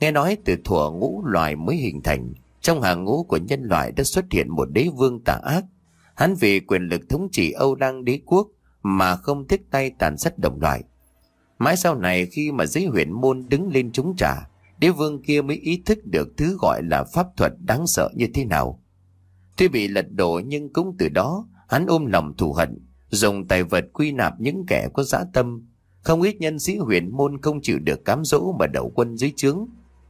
Nghe nói từ thuở ngũ loài mới hình thành, trong hàng ngũ của nhân loại đã xuất hiện một đế vương tà ác. Hắn vì quyền lực thống trị Âu Đăng đế quốc mà không tiếc tay tàn sát đồng loại. Mãi sau này khi mà giới huyện môn đứng lên chống trả, đế vương kia mới ý thức được thứ gọi là pháp thuật đáng sợ như thế nào. Tuy bị lật đổ nhưng cũng từ đó hắn ôm lòng thù hận, dùng tài vật quy nạp những kẻ có dã tâm. Không ít nhân sĩ huyền môn không chịu được cám dỗ mà đậu quân dưới trướng.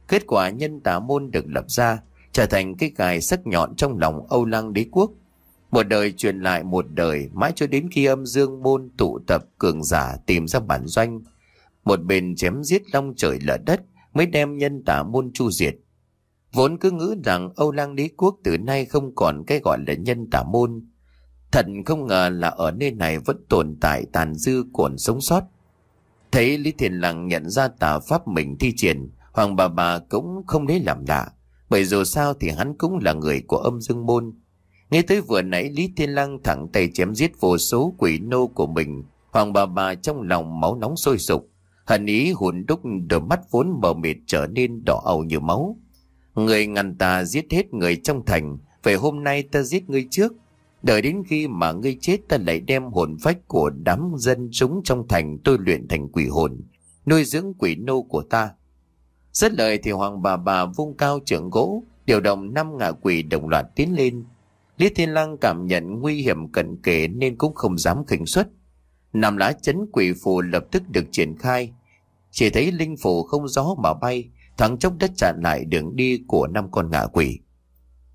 Kết quả nhân tả môn được lập ra, trở thành cái gài sắc nhọn trong lòng Âu Lăng đế quốc. Một đời truyền lại một đời, mãi cho đến khi âm dương môn tụ tập cường giả tìm ra bản doanh. Một bên chém giết long trời lở đất mới đem nhân tả môn chu diệt. Vốn cứ ngữ rằng Âu Lăng Đế Quốc từ nay không còn cái gọi là nhân tả môn. Thật không ngờ là ở nơi này vẫn tồn tại tàn dư còn sống sót. Thấy Lý Thiền Lăng nhận ra tà pháp mình thi triển, Hoàng bà bà cũng không lấy làm lạ. Bởi dù sao thì hắn cũng là người của âm dương môn. Nghe tới vừa nãy Lý Thiên Lăng thẳng tay chém giết vô số quỷ nô của mình. Hoàng bà bà trong lòng máu nóng sôi sục. Hận ý hùn đúc đôi mắt vốn mờ mịt trở nên đỏ ầu như máu. Người ngăn ta giết hết người trong thành, về hôm nay ta giết ngươi trước. Đợi đến khi mà ngươi chết ta lại đem hồn phách của đám dân chúng trong thành tôi luyện thành quỷ hồn, nuôi dưỡng quỷ nô của ta. Rất lời thì hoàng bà bà vung cao trưởng gỗ, điều động năm ngạ quỷ đồng loạt tiến lên. Lý Thiên Lăng cảm nhận nguy hiểm cận kề nên cũng không dám khỉnh xuất. Nằm lá chấn quỷ phù lập tức được triển khai. Chỉ thấy linh phù không gió mà bay, thoáng chốc đất chặn lại đường đi của năm con ngạ quỷ.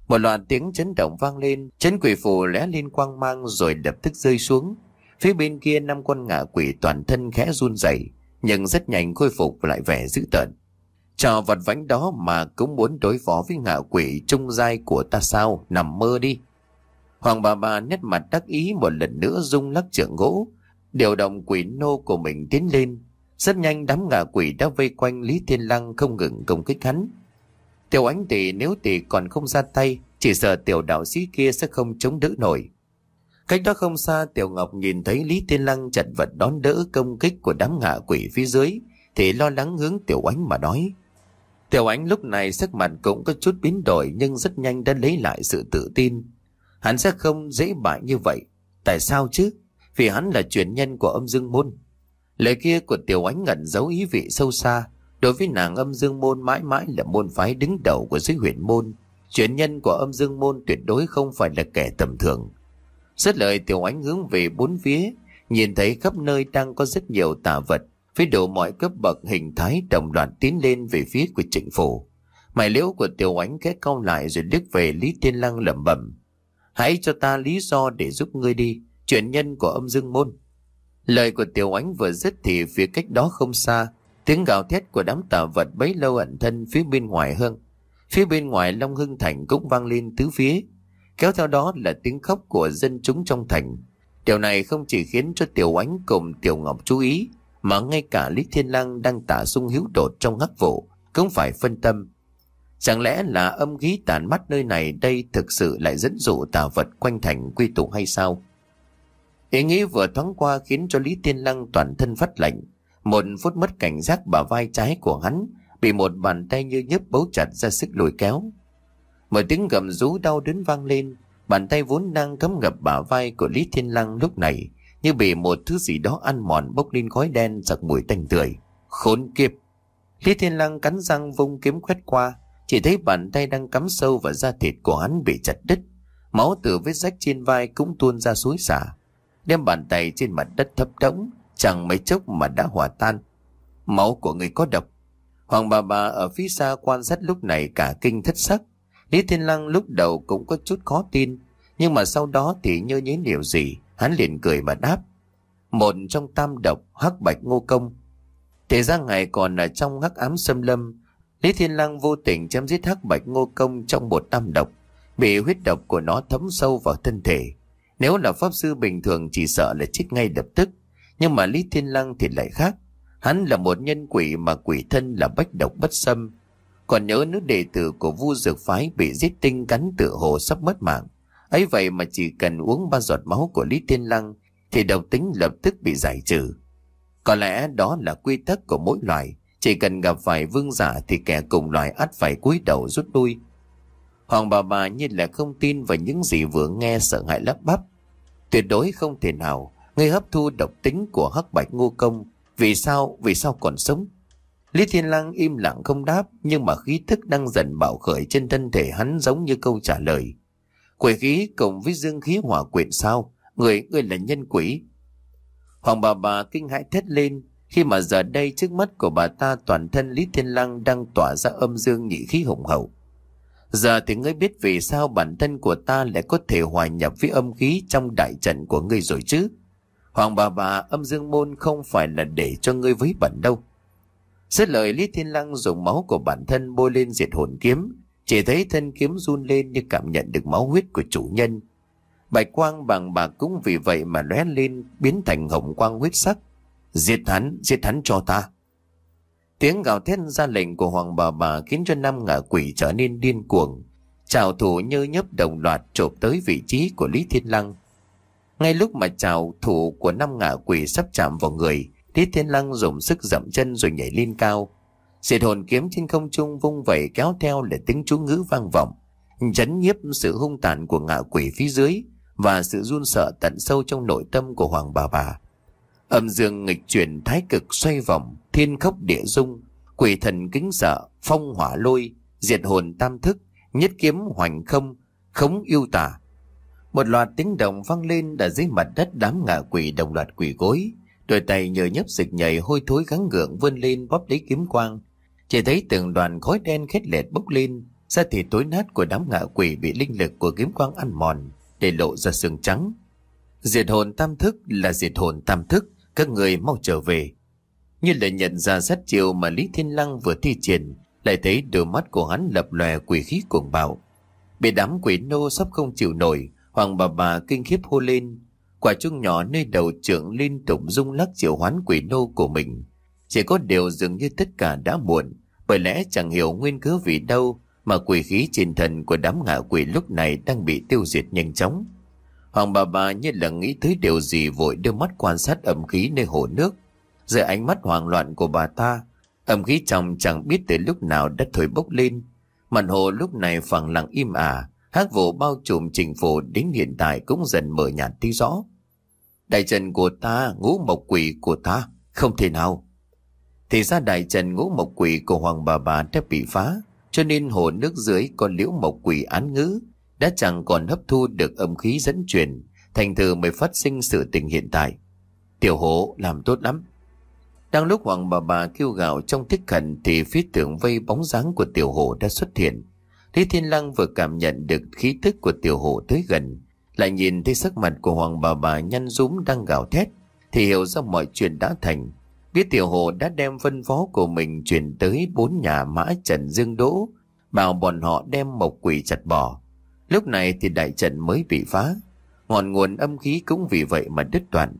Một loạt tiếng chấn động vang lên, chấn quỷ phù lẽ lên quang mang rồi lập tức rơi xuống. Phía bên kia năm con ngạ quỷ toàn thân khẽ run rẩy, nhưng rất nhanh khôi phục lại vẻ dữ tợn. Trò vật vánh đó mà cũng muốn đối phó với ngạ quỷ trung giai của ta sao, nằm mơ đi. Hoàng bà bà nét mặt đắc ý một lần nữa rung lắc trượng gỗ, điều động quỷ nô của mình tiến lên. Rất nhanh đám ngạ quỷ đã vây quanh Lý Thiên Lăng không ngừng công kích hắn. Tiểu ánh tỷ nếu tỷ còn không ra tay, chỉ sợ tiểu đạo sĩ kia sẽ không chống đỡ nổi. Cách đó không xa Tiểu Ngọc nhìn thấy Lý Thiên Lăng chật vật đón đỡ công kích của đám ngạ quỷ phía dưới, thì lo lắng hướng Tiểu Ánh mà nói. Tiểu Ánh lúc này sắc mặt cũng có chút biến đổi nhưng rất nhanh đã lấy lại sự tự tin. Hắn sẽ không dễ bại như vậy. Tại sao chứ? Vì hắn là truyền nhân của âm dương môn. Lời kia của Tiểu Ánh ngẩn giấu ý vị sâu xa. Đối với nàng âm dương môn mãi mãi là môn phái đứng đầu của dưới huyện môn. Truyền nhân của âm dương môn tuyệt đối không phải là kẻ tầm thường. Rất lời Tiểu Ánh hướng về bốn phía, nhìn thấy khắp nơi đang có rất nhiều tà vật, với đủ mọi cấp bậc hình thái đồng loạt tiến lên về phía của trịnh phủ. Mày liễu của Tiểu Ánh khẽ cong lại rồi liếc về Lý Tiên Lăng lẩm bẩm. Hãy cho ta lý do để giúp ngươi đi, chuyện nhân của âm dương môn. Lời của Tiểu Ánh vừa dứt thì phía cách đó không xa, tiếng gào thét của đám tà vật bấy lâu ẩn thân phía bên ngoài hơn. Phía bên ngoài Long Hưng Thành cũng vang lên tứ phía, kéo theo đó là tiếng khóc của dân chúng trong thành. Điều này không chỉ khiến cho Tiểu Ánh cùng Tiểu Ngọc chú ý, mà ngay cả Lý Thiên lăng đang tả sung hiếu đột trong hắc vụ cũng phải phân tâm. Chẳng lẽ là âm khí tàn mắt nơi này đây thực sự lại dẫn dụ tà vật quanh thành quy tụ hay sao? Ý nghĩ vừa thoáng qua khiến cho Lý Thiên Lăng toàn thân phát lạnh. Một phút mất cảnh giác bả vai trái của hắn bị một bàn tay như nhấp bấu chặt ra sức lùi kéo. Một tiếng gầm rú đau đớn vang lên, bàn tay vốn đang cấm ngập bả vai của Lý Thiên Lăng lúc này như bị một thứ gì đó ăn mòn bốc lên khói đen giặc mùi tanh tưởi. Khốn kiếp! Lý Thiên Lăng cắn răng vung kiếm quét qua, chỉ thấy bàn tay đang cắm sâu vào da thịt của hắn bị chặt đứt. Máu từ vết rách trên vai cũng tuôn ra suối xả. Đem bàn tay trên mặt đất thấp đống, chẳng mấy chốc mà đã hòa tan. Máu của người có độc. Hoàng bà bà ở phía xa quan sát lúc này cả kinh thất sắc. Lý Thiên Lăng lúc đầu cũng có chút khó tin, nhưng mà sau đó thì nhớ nhớ điều gì, hắn liền cười mà đáp. Một trong tam độc hắc bạch ngô công. Thế ra ngày còn ở trong hắc ám xâm lâm, Lý Thiên Lăng vô tình chém giết hắc bạch ngô công trong một tam độc, bị huyết độc của nó thấm sâu vào thân thể. Nếu là pháp sư bình thường chỉ sợ là chết ngay lập tức, nhưng mà Lý Thiên Lăng thì lại khác. Hắn là một nhân quỷ mà quỷ thân là bách độc bất xâm, còn nhớ nữ đệ tử của vu dược phái bị giết tinh cắn tự hồ sắp mất mạng. ấy vậy mà chỉ cần uống ba giọt máu của Lý Thiên Lăng thì độc tính lập tức bị giải trừ. Có lẽ đó là quy tắc của mỗi loài. Chỉ cần gặp phải vương giả thì kẻ cùng loài ắt phải cúi đầu rút lui. Hoàng bà bà như là không tin vào những gì vừa nghe sợ hãi lắp bắp. Tuyệt đối không thể nào người hấp thu độc tính của hắc bạch ngô công. Vì sao, vì sao còn sống? Lý Thiên Lăng im lặng không đáp, nhưng mà khí thức đang dần bạo khởi trên thân thể hắn giống như câu trả lời. Quỷ khí cùng với dương khí hỏa quyện sao? Người, người là nhân quỷ. Hoàng bà bà kinh hãi thét lên, khi mà giờ đây trước mắt của bà ta toàn thân Lý Thiên Lăng đang tỏa ra âm dương nhị khí hùng hậu. Giờ thì ngươi biết vì sao bản thân của ta lại có thể hòa nhập với âm khí trong đại trận của ngươi rồi chứ? Hoàng bà bà âm dương môn không phải là để cho ngươi với bẩn đâu. Xét lời Lý Thiên Lăng dùng máu của bản thân bôi lên diệt hồn kiếm, chỉ thấy thân kiếm run lên như cảm nhận được máu huyết của chủ nhân. Bạch quang bằng bạc cũng vì vậy mà lóe lên biến thành hồng quang huyết sắc. diệt hắn, diệt hắn cho ta. Tiếng gào thét ra lệnh của hoàng bà bà khiến cho năm ngạ quỷ trở nên điên cuồng. Chào thủ như nhấp đồng loạt trộm tới vị trí của Lý Thiên Lăng. Ngay lúc mà chào thủ của năm ngạ quỷ sắp chạm vào người, Lý Thiên Lăng dùng sức dậm chân rồi nhảy lên cao. Diệt hồn kiếm trên không trung vung vẩy kéo theo để tiếng chú ngữ vang vọng, chấn nhiếp sự hung tàn của ngạ quỷ phía dưới và sự run sợ tận sâu trong nội tâm của hoàng bà bà. Âm dương nghịch chuyển thái cực xoay vòng, thiên khốc địa dung, quỷ thần kính sợ, phong hỏa lôi, diệt hồn tam thức, nhất kiếm hoành không, khống yêu tà. Một loạt tiếng động vang lên đã dưới mặt đất đám ngạ quỷ đồng loạt quỷ gối, đôi tay nhờ nhấp dịch nhảy hôi thối gắng gượng vươn lên bóp lấy kiếm quang. Chỉ thấy từng đoàn khói đen khét lẹt bốc lên, da thịt tối nát của đám ngạ quỷ bị linh lực của kiếm quang ăn mòn, để lộ ra xương trắng. Diệt hồn tam thức là diệt hồn tam thức, các người mau trở về. Như là nhận ra sát chiều mà Lý Thiên Lăng vừa thi triển, lại thấy đôi mắt của hắn lập lòe quỷ khí cuồng bạo. Bị đám quỷ nô sắp không chịu nổi, Hoàng bà bà kinh khiếp hô lên. Quả trung nhỏ nơi đầu trưởng liên tục rung lắc triệu hoán quỷ nô của mình. Chỉ có điều dường như tất cả đã muộn, bởi lẽ chẳng hiểu nguyên cứ vì đâu mà quỷ khí trên thần của đám ngạ quỷ lúc này đang bị tiêu diệt nhanh chóng. Hoàng bà bà như là nghĩ tới điều gì vội đưa mắt quan sát ẩm khí nơi hồ nước. Dưới ánh mắt hoảng loạn của bà ta, ẩm khí trong chẳng biết từ lúc nào đã thổi bốc lên. Mặt hồ lúc này phẳng lặng im ả, hát vụ bao trùm trình phủ đến hiện tại cũng dần mở nhạt tí rõ. Đại trần của ta, ngũ mộc quỷ của ta, không thể nào. Thì ra đại trần ngũ mộc quỷ của hoàng bà bà đã bị phá, cho nên hồ nước dưới có liễu mộc quỷ án ngữ đã chẳng còn hấp thu được âm khí dẫn truyền, thành thử mới phát sinh sự tình hiện tại. Tiểu hổ làm tốt lắm. Đang lúc hoàng bà bà kêu gào trong thích khẩn thì phía tưởng vây bóng dáng của tiểu hổ đã xuất hiện. Lý Thiên Lăng vừa cảm nhận được khí tức của tiểu hổ tới gần, lại nhìn thấy sắc mặt của hoàng bà bà nhăn rúm đang gào thét, thì hiểu ra mọi chuyện đã thành. Biết tiểu hổ đã đem phân phó của mình chuyển tới bốn nhà mã Trần Dương Đỗ, bảo bọn họ đem mộc quỷ chặt bỏ. Lúc này thì đại trận mới bị phá, ngọn nguồn âm khí cũng vì vậy mà đứt đoạn.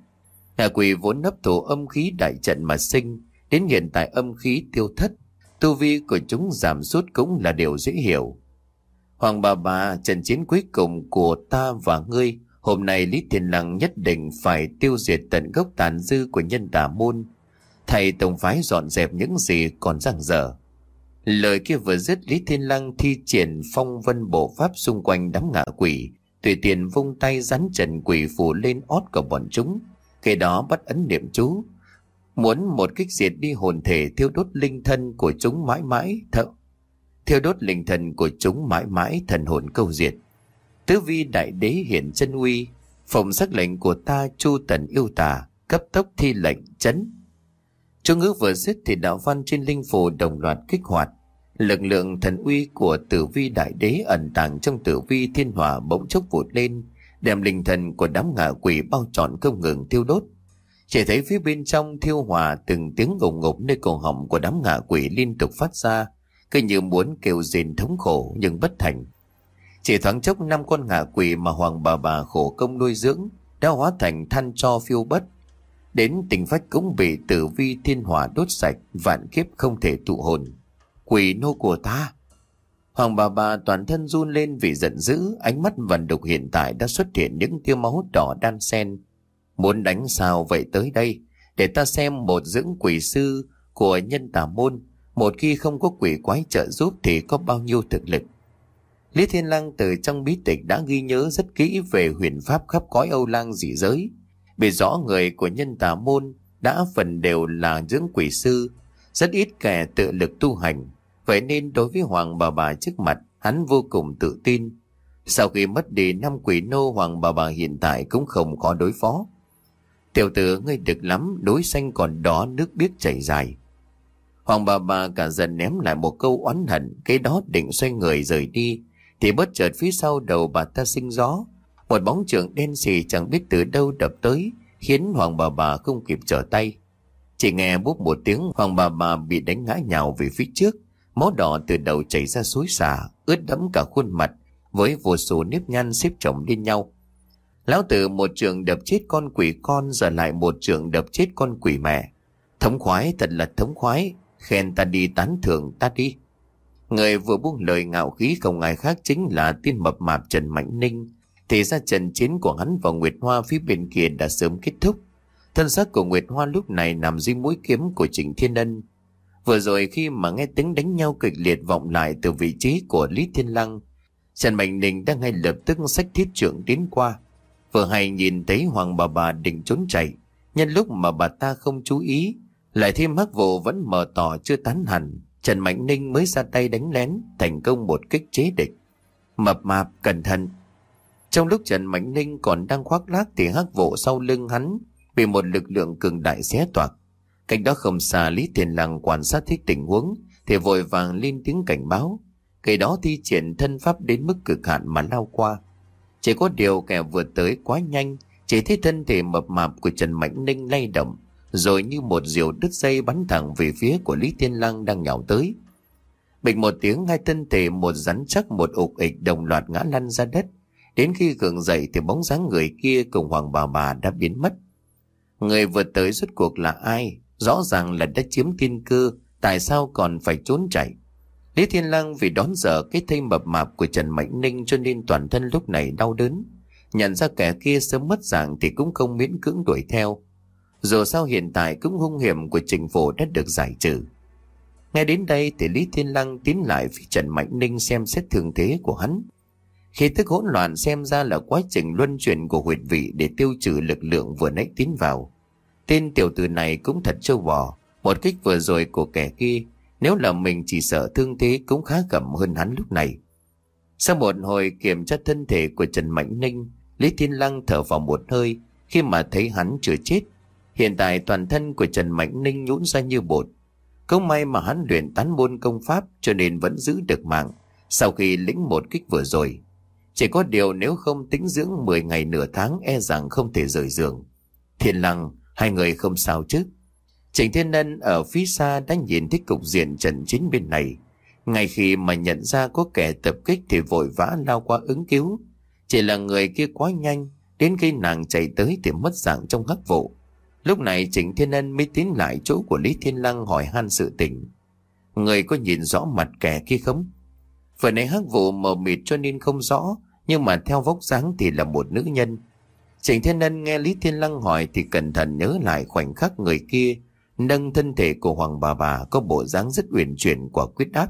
hạ quỷ vốn hấp thụ âm khí đại trận mà sinh, đến hiện tại âm khí tiêu thất, tu vi của chúng giảm sút cũng là điều dễ hiểu. Hoàng bà bà, trận chiến cuối cùng của ta và ngươi, hôm nay Lý Thiên Lăng nhất định phải tiêu diệt tận gốc tàn dư của nhân tà môn. Thầy tổng phái dọn dẹp những gì còn răng dở. Lời kia vừa dứt Lý Thiên Lăng thi triển phong vân bộ pháp xung quanh đám ngạ quỷ, tùy tiện vung tay rắn trần quỷ phủ lên ót của bọn chúng. Kế đó bắt ấn niệm chú, muốn một kích diệt đi hồn thể thiêu đốt linh thân của chúng mãi mãi thợ thiêu đốt linh thần của chúng mãi mãi thần hồn câu diệt. Tứ vi đại đế hiện chân uy, phòng sắc lệnh của ta chu tần yêu tà, cấp tốc thi lệnh chấn. Chú ngữ vừa dứt thì đạo văn trên linh phù đồng loạt kích hoạt. Lực lượng thần uy của tử vi đại đế ẩn tàng trong tử vi thiên hỏa bỗng chốc vụt lên, đem linh thần của đám ngạ quỷ bao trọn không ngừng thiêu đốt. Chỉ thấy phía bên trong thiêu hòa từng tiếng ngục ngục nơi cổ họng của đám ngạ quỷ liên tục phát ra, cứ như muốn kêu rên thống khổ nhưng bất thành. Chỉ thoáng chốc năm con ngạ quỷ mà hoàng bà bà khổ công nuôi dưỡng đã hóa thành than cho phiêu bất. Đến tình phách cũng bị tử vi thiên hỏa đốt sạch, vạn kiếp không thể tụ hồn. Quỷ nô của ta! Hoàng bà bà toàn thân run lên vì giận dữ, ánh mắt vần đục hiện tại đã xuất hiện những tia máu đỏ đan sen. Muốn đánh sao vậy tới đây, để ta xem một dưỡng quỷ sư của nhân tà môn một khi không có quỷ quái trợ giúp thì có bao nhiêu thực lực. Lý Thiên Lăng từ trong bí tịch đã ghi nhớ rất kỹ về huyền pháp khắp cõi Âu Lang dị giới. vì rõ người của nhân tà môn đã phần đều là dưỡng quỷ sư, rất ít kẻ tự lực tu hành. Vậy nên đối với Hoàng bà bà trước mặt, hắn vô cùng tự tin. Sau khi mất đi năm quỷ nô Hoàng bà bà hiện tại cũng không có đối phó. Tiểu tử ngươi được lắm, đối xanh còn đó nước biết chảy dài. Hoàng bà bà cả dần ném lại một câu oán hận, cái đó định xoay người rời đi, thì bất chợt phía sau đầu bà ta sinh gió. Một bóng trường đen xì chẳng biết từ đâu đập tới, khiến Hoàng bà bà không kịp trở tay. Chỉ nghe búp một tiếng Hoàng bà bà bị đánh ngã nhào về phía trước, máu đỏ từ đầu chảy ra suối xả, ướt đẫm cả khuôn mặt, với vô số nếp nhăn xếp chồng lên nhau. Lão tử một trường đập chết con quỷ con giờ lại một trường đập chết con quỷ mẹ. Thống khoái thật là thống khoái, khen ta đi tán thưởng ta đi. Người vừa buông lời ngạo khí không ai khác chính là tiên mập mạp Trần Mạnh Ninh. Thì ra trận chiến của hắn và Nguyệt Hoa phía bên kia đã sớm kết thúc. Thân xác của Nguyệt Hoa lúc này nằm dưới mũi kiếm của Trịnh Thiên Ân. Vừa rồi khi mà nghe tiếng đánh nhau kịch liệt vọng lại từ vị trí của Lý Thiên Lăng, Trần Mạnh Ninh đang ngay lập tức sách thiết trưởng đến qua. Vừa hay nhìn thấy Hoàng bà bà định trốn chạy, nhân lúc mà bà ta không chú ý lại thêm hắc vụ vẫn mờ tỏ chưa tán hẳn, Trần Mạnh Ninh mới ra tay đánh lén, thành công một kích chế địch. Mập mạp, cẩn thận. Trong lúc Trần Mạnh Ninh còn đang khoác lác thì hắc vụ sau lưng hắn bị một lực lượng cường đại xé toạc. Cách đó không xa Lý Thiền Lăng quan sát thích tình huống thì vội vàng lên tiếng cảnh báo. Cây đó thi triển thân pháp đến mức cực hạn mà lao qua. Chỉ có điều kẻ vừa tới quá nhanh, chỉ thấy thân thể mập mạp của Trần Mạnh Ninh lay động, rồi như một diều đứt dây bắn thẳng về phía của Lý Thiên Lăng đang nhào tới. Bịch một tiếng hai thân thể một rắn chắc một ục ịch đồng loạt ngã lăn ra đất, Đến khi gượng dậy thì bóng dáng người kia cùng hoàng bà bà đã biến mất. Người vừa tới rốt cuộc là ai? Rõ ràng là đã chiếm thiên cơ, tại sao còn phải trốn chạy? Lý Thiên Lăng vì đón giờ cái thây mập mạp của Trần Mạnh Ninh cho nên toàn thân lúc này đau đớn. Nhận ra kẻ kia sớm mất dạng thì cũng không miễn cưỡng đuổi theo. Dù sao hiện tại cũng hung hiểm của trình Phổ đã được giải trừ. Nghe đến đây thì Lý Thiên Lăng tiến lại phía Trần Mạnh Ninh xem xét thường thế của hắn. Khi tức hỗn loạn xem ra là quá trình luân chuyển của huyệt vị để tiêu trừ lực lượng vừa nãy tiến vào. Tên tiểu tử này cũng thật trâu bò, một kích vừa rồi của kẻ kia, nếu là mình chỉ sợ thương thế cũng khá gầm hơn hắn lúc này. Sau một hồi kiểm tra thân thể của Trần Mạnh Ninh, Lý Thiên Lăng thở vào một hơi khi mà thấy hắn chưa chết. Hiện tại toàn thân của Trần Mạnh Ninh nhũn ra như bột. Không may mà hắn luyện tán môn công pháp cho nên vẫn giữ được mạng sau khi lĩnh một kích vừa rồi. Chỉ có điều nếu không tính dưỡng 10 ngày nửa tháng e rằng không thể rời giường. Thiên Lăng, hai người không sao chứ? Trịnh Thiên Ân ở phía xa đã nhìn thấy cục diện trận chính bên này. Ngay khi mà nhận ra có kẻ tập kích thì vội vã lao qua ứng cứu. Chỉ là người kia quá nhanh, đến khi nàng chạy tới thì mất dạng trong hắc vụ. Lúc này Trịnh Thiên Ân mới tiến lại chỗ của Lý Thiên Lăng hỏi han sự tình. Người có nhìn rõ mặt kẻ kia không? Vừa nãy hắc vụ mờ mịt cho nên không rõ, nhưng mà theo vóc dáng thì là một nữ nhân. Trịnh Thiên Ân nghe Lý Thiên Lăng hỏi thì cẩn thận nhớ lại khoảnh khắc người kia nâng thân thể của Hoàng bà bà có bộ dáng rất uyển chuyển quả quyết đáp.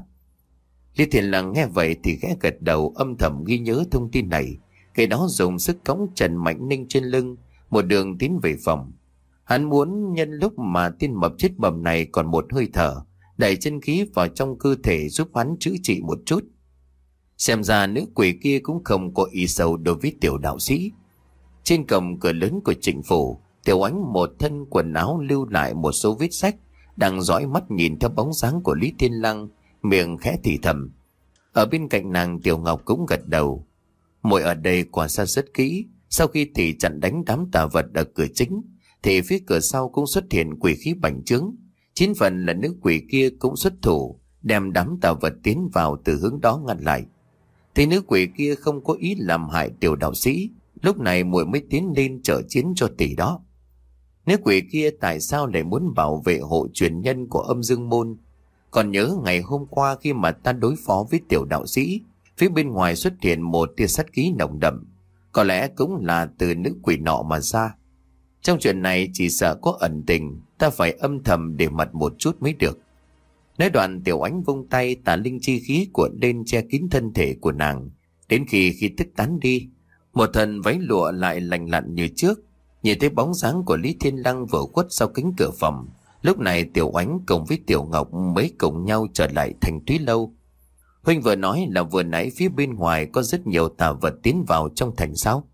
Lý Thiên Lăng nghe vậy thì ghé gật đầu âm thầm ghi nhớ thông tin này. Cái đó dùng sức cõng Trần Mạnh Ninh trên lưng, một đường tiến về phòng. Hắn muốn nhân lúc mà tiên mập chết bầm này còn một hơi thở, đẩy chân khí vào trong cơ thể giúp hắn chữa trị một chút. Xem ra nữ quỷ kia cũng không có ý sâu đối với tiểu đạo sĩ. Trên cổng cửa lớn của chính phủ, tiểu ánh một thân quần áo lưu lại một số vết sách, đang dõi mắt nhìn theo bóng dáng của Lý Thiên Lăng, miệng khẽ thì thầm. Ở bên cạnh nàng Tiểu Ngọc cũng gật đầu. Mội ở đây quả xa rất kỹ, sau khi thì chặn đánh đám tà vật ở cửa chính, thì phía cửa sau cũng xuất hiện quỷ khí bành trướng. Chín phần là nữ quỷ kia cũng xuất thủ, đem đám tà vật tiến vào từ hướng đó ngăn lại. Thì nữ quỷ kia không có ý làm hại tiểu đạo sĩ, lúc này muội mới tiến lên trợ chiến cho tỷ đó. nếu quỷ kia tại sao lại muốn bảo vệ hộ truyền nhân của âm dương môn? Còn nhớ ngày hôm qua khi mà ta đối phó với tiểu đạo sĩ, phía bên ngoài xuất hiện một tia sắt khí nồng đậm. Có lẽ cũng là từ nữ quỷ nọ mà ra. Trong chuyện này chỉ sợ có ẩn tình, ta phải âm thầm để mặt một chút mới được. Nói đoạn tiểu ánh vung tay tả linh chi khí cuộn lên che kín thân thể của nàng. Đến khi khi tức tán đi, một thần váy lụa lại lành lặn như trước. Nhìn thấy bóng dáng của Lý Thiên Lăng vừa khuất sau kính cửa phòng. Lúc này tiểu ánh cùng với tiểu ngọc mới cùng nhau trở lại thành túy lâu. Huynh vừa nói là vừa nãy phía bên ngoài có rất nhiều tà vật tiến vào trong thành sao.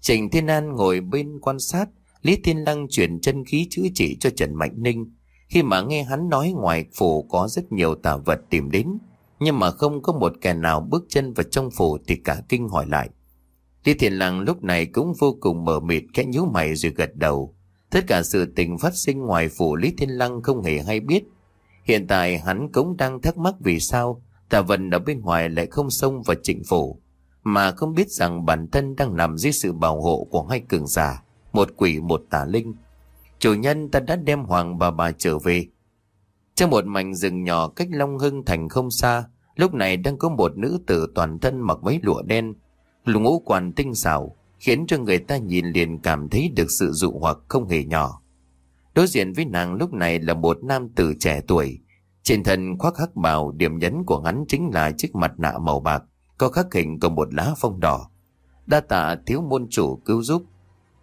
Trịnh Thiên An ngồi bên quan sát, Lý Thiên Lăng chuyển chân khí chữa trị cho Trần Mạnh Ninh. Khi mà nghe hắn nói ngoài phủ có rất nhiều tà vật tìm đến, nhưng mà không có một kẻ nào bước chân vào trong phủ thì cả kinh hỏi lại. Lý Thiên Lăng lúc này cũng vô cùng mờ mịt khẽ nhíu mày rồi gật đầu. Tất cả sự tình phát sinh ngoài phủ Lý Thiên Lăng không hề hay biết. Hiện tại hắn cũng đang thắc mắc vì sao tà Vân ở bên ngoài lại không xông vào trịnh phủ, mà không biết rằng bản thân đang nằm dưới sự bảo hộ của hai cường giả, một quỷ một tà linh. Chủ nhân ta đã đem hoàng bà bà trở về. Trong một mảnh rừng nhỏ cách Long Hưng thành không xa, lúc này đang có một nữ tử toàn thân mặc váy lụa đen, ngũ quan tinh xảo, khiến cho người ta nhìn liền cảm thấy được sự dụ hoặc không hề nhỏ. Đối diện với nàng lúc này là một nam tử trẻ tuổi, trên thân khoác hắc bào điểm nhấn của hắn chính là chiếc mặt nạ màu bạc, có khắc hình của một lá phong đỏ. Đa tạ thiếu môn chủ cứu giúp.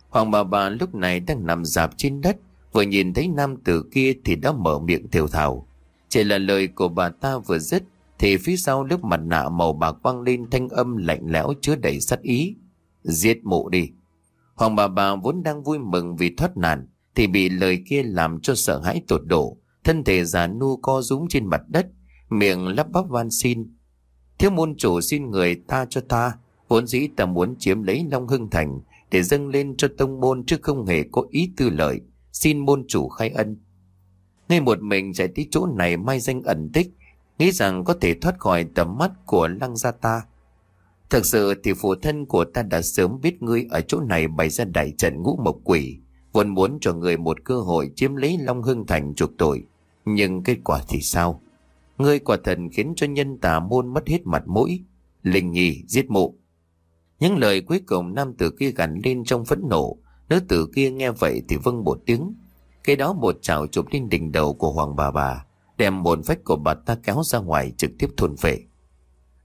Hoàng bà bà lúc này đang nằm dạp trên đất, vừa nhìn thấy nam tử kia thì đã mở miệng thiểu thảo. Chỉ là lời của bà ta vừa dứt, thì phía sau lớp mặt nạ màu bạc vang lên thanh âm lạnh lẽo chứa đầy sát ý. Giết mụ đi. Hoàng bà bà vốn đang vui mừng vì thoát nạn, thì bị lời kia làm cho sợ hãi tột độ. Thân thể già nu co rúm trên mặt đất, miệng lắp bắp van xin. Thiếu môn chủ xin người ta cho ta, vốn dĩ ta muốn chiếm lấy Long Hưng Thành để dâng lên cho tông môn chứ không hề có ý tư lợi, xin môn chủ khai ân. Ngay một mình chạy tới chỗ này mai danh ẩn tích, nghĩ rằng có thể thoát khỏi tầm mắt của lăng gia ta. Thực sự thì phụ thân của ta đã sớm biết ngươi ở chỗ này bày ra đại trận ngũ mộc quỷ, vốn muốn cho người một cơ hội chiếm lấy Long Hưng Thành chuộc tội. Nhưng kết quả thì sao? Ngươi quả thần khiến cho nhân tà môn mất hết mặt mũi. Linh nhì giết mộ. Những lời cuối cùng nam tử kia gắn lên trong phẫn nộ. Nữ tử kia nghe vậy thì vâng một tiếng. Cái đó một chảo chụp lên đỉnh đầu của hoàng bà bà. Đem hồn phách của bà ta kéo ra ngoài trực tiếp thôn phệ.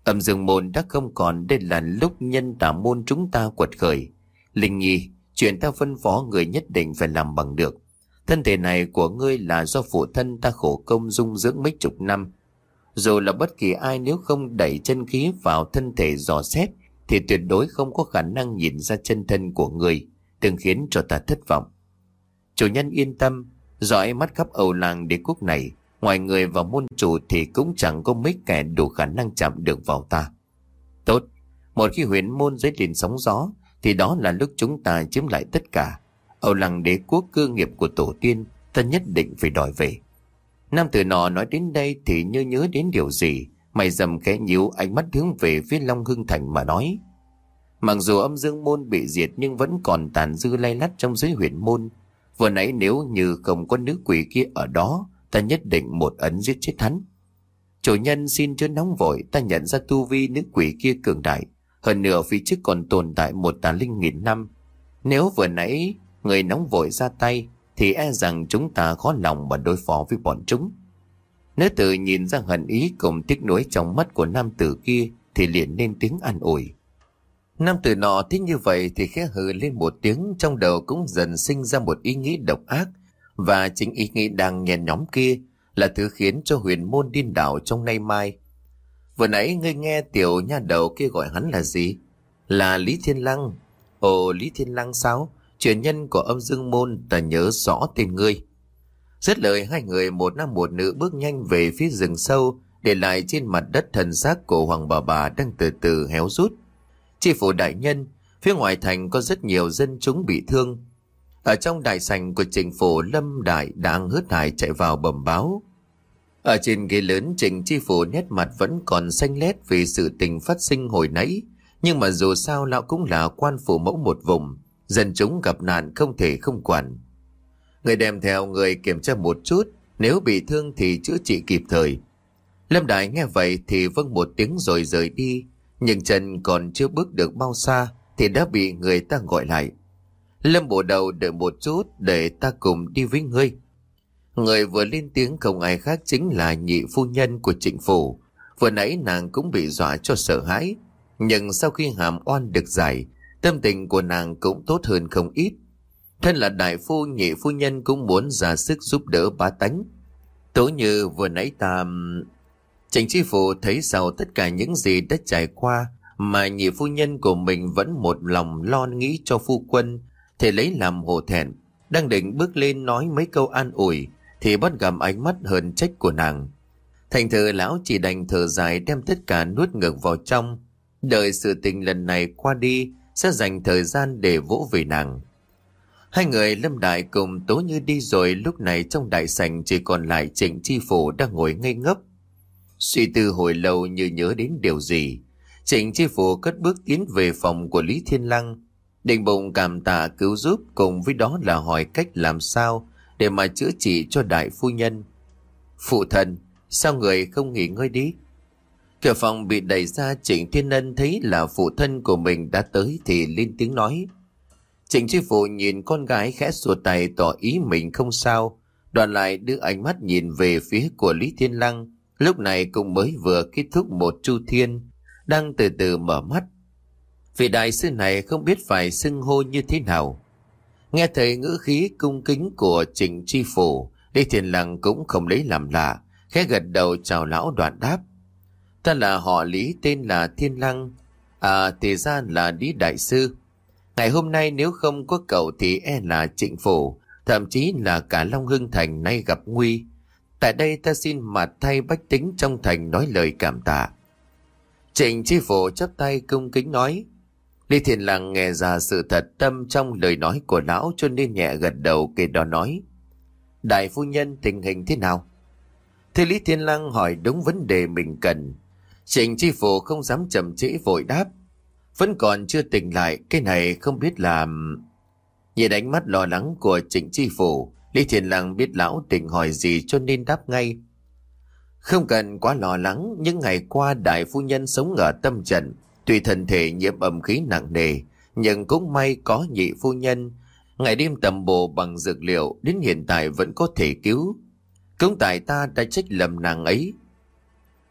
Âm dương môn đã không còn đây là lúc nhân tả môn chúng ta quật khởi. Linh nhi, chuyện ta phân phó người nhất định phải làm bằng được. Thân thể này của ngươi là do phụ thân ta khổ công dung dưỡng mấy chục năm. Dù là bất kỳ ai nếu không đẩy chân khí vào thân thể dò xét thì tuyệt đối không có khả năng nhìn ra chân thân của người, từng khiến cho ta thất vọng. Chủ nhân yên tâm, dõi mắt khắp ầu làng đế quốc này, ngoài người và môn chủ thì cũng chẳng có mấy kẻ đủ khả năng chạm được vào ta. Tốt, một khi huyền môn dưới liền sóng gió, thì đó là lúc chúng ta chiếm lại tất cả. Âu lăng đế quốc cơ nghiệp của tổ tiên, ta nhất định phải đòi về. Nam tử nọ nói đến đây thì như nhớ đến điều gì, mày dầm khẽ nhíu ánh mắt hướng về phía Long Hưng Thành mà nói. Mặc dù âm dương môn bị diệt nhưng vẫn còn tàn dư lay lắt trong giới huyền môn. Vừa nãy nếu như không có nữ quỷ kia ở đó, ta nhất định một ấn giết chết hắn. Chủ nhân xin chớ nóng vội, ta nhận ra tu vi nữ quỷ kia cường đại. Hơn nữa phía trước còn tồn tại một tà linh nghìn năm. Nếu vừa nãy người nóng vội ra tay, thì e rằng chúng ta khó lòng mà đối phó với bọn chúng. Nếu tử nhìn ra hận ý cùng tiếc nuối trong mắt của nam tử kia thì liền lên tiếng an ủi. Nam tử nọ thích như vậy thì khẽ hừ lên một tiếng trong đầu cũng dần sinh ra một ý nghĩ độc ác và chính ý nghĩ đang nhẹ nhóm kia là thứ khiến cho huyền môn điên đảo trong nay mai. Vừa nãy ngươi nghe tiểu nha đầu kia gọi hắn là gì? Là Lý Thiên Lăng. Ồ Lý Thiên Lăng sao? Truyền nhân của âm dương môn ta nhớ rõ tên ngươi. Rất lời hai người một nam một nữ bước nhanh về phía rừng sâu để lại trên mặt đất thần xác của hoàng bà bà đang từ từ héo rút. Chi phủ đại nhân, phía ngoài thành có rất nhiều dân chúng bị thương. Ở trong đại sảnh của trình phủ Lâm Đại đang hớt hải chạy vào bẩm báo. Ở trên ghế lớn trình chi phủ nét mặt vẫn còn xanh lét vì sự tình phát sinh hồi nãy. Nhưng mà dù sao lão cũng là quan phủ mẫu một vùng. Dân chúng gặp nạn không thể không quản. Người đem theo người kiểm tra một chút, nếu bị thương thì chữa trị kịp thời. Lâm Đại nghe vậy thì vâng một tiếng rồi rời đi, nhưng chân còn chưa bước được bao xa thì đã bị người ta gọi lại. Lâm bộ đầu đợi một chút để ta cùng đi với ngươi. Người vừa lên tiếng không ai khác chính là nhị phu nhân của trịnh phủ. Vừa nãy nàng cũng bị dọa cho sợ hãi. Nhưng sau khi hàm oan được giải, tâm tình của nàng cũng tốt hơn không ít. Thân là đại phu nhị phu nhân cũng muốn ra sức giúp đỡ bá tánh. Tố như vừa nãy ta... Trịnh chi phủ thấy sau tất cả những gì đã trải qua mà nhị phu nhân của mình vẫn một lòng lo nghĩ cho phu quân thì lấy làm hổ thẹn. Đang định bước lên nói mấy câu an ủi, thì bắt gặp ánh mắt hờn trách của nàng. Thành thử lão chỉ đành thở dài đem tất cả nuốt ngược vào trong. Đợi sự tình lần này qua đi, sẽ dành thời gian để vỗ về nàng. Hai người lâm đại cùng tố như đi rồi, lúc này trong đại sảnh chỉ còn lại trịnh chi phủ đang ngồi ngây ngấp. Suy tư hồi lâu như nhớ đến điều gì. Trịnh chi phủ cất bước tiến về phòng của Lý Thiên Lăng. Định bụng cảm tạ cứu giúp cùng với đó là hỏi cách làm sao để mà chữa trị cho đại phu nhân. Phụ thần, sao người không nghỉ ngơi đi? Cửa phòng bị đẩy ra Trịnh Thiên Ân thấy là phụ thân của mình đã tới thì lên tiếng nói. Trịnh Chi Phụ nhìn con gái khẽ sùa tay tỏ ý mình không sao, đoàn lại đưa ánh mắt nhìn về phía của Lý Thiên Lăng, lúc này cũng mới vừa kết thúc một chu thiên, đang từ từ mở mắt. Vị đại sư này không biết phải xưng hô như thế nào. Nghe thấy ngữ khí cung kính của Trịnh tri Phủ, đi thiền Lăng cũng không lấy làm lạ, khẽ gật đầu chào lão đoạn đáp. Ta là họ Lý tên là Thiên Lăng, à thì ra là Lý Đại Sư. Ngày hôm nay nếu không có cậu thì e là trịnh phủ, thậm chí là cả Long Hưng Thành nay gặp nguy. Tại đây ta xin mặt thay bách tính trong thành nói lời cảm tạ. Trịnh tri phủ chấp tay cung kính nói. Lý Thiện Lăng nghe ra sự thật tâm trong lời nói của lão cho nên nhẹ gật đầu kể đó nói. Đại phu nhân, tình hình thế nào? Thế Lý Thiên Lăng hỏi đúng vấn đề mình cần. Trịnh chi phủ không dám chậm trễ vội đáp. Vẫn còn chưa tỉnh lại, Cái này không biết làm. Nhìn ánh mắt lo lắng của trịnh chi phủ Lý Thiên Lăng biết lão tình hỏi gì cho nên đáp ngay, Không cần quá lo lắng, Những ngày qua đại phu nhân sống ở tâm trận Tuy thân thể nhiễm âm khí nặng nề Nhưng cũng may có nhị phu nhân Ngày đêm tầm bộ bằng dược liệu Đến hiện tại vẫn có thể cứu Cũng tại ta đã trách lầm nàng ấy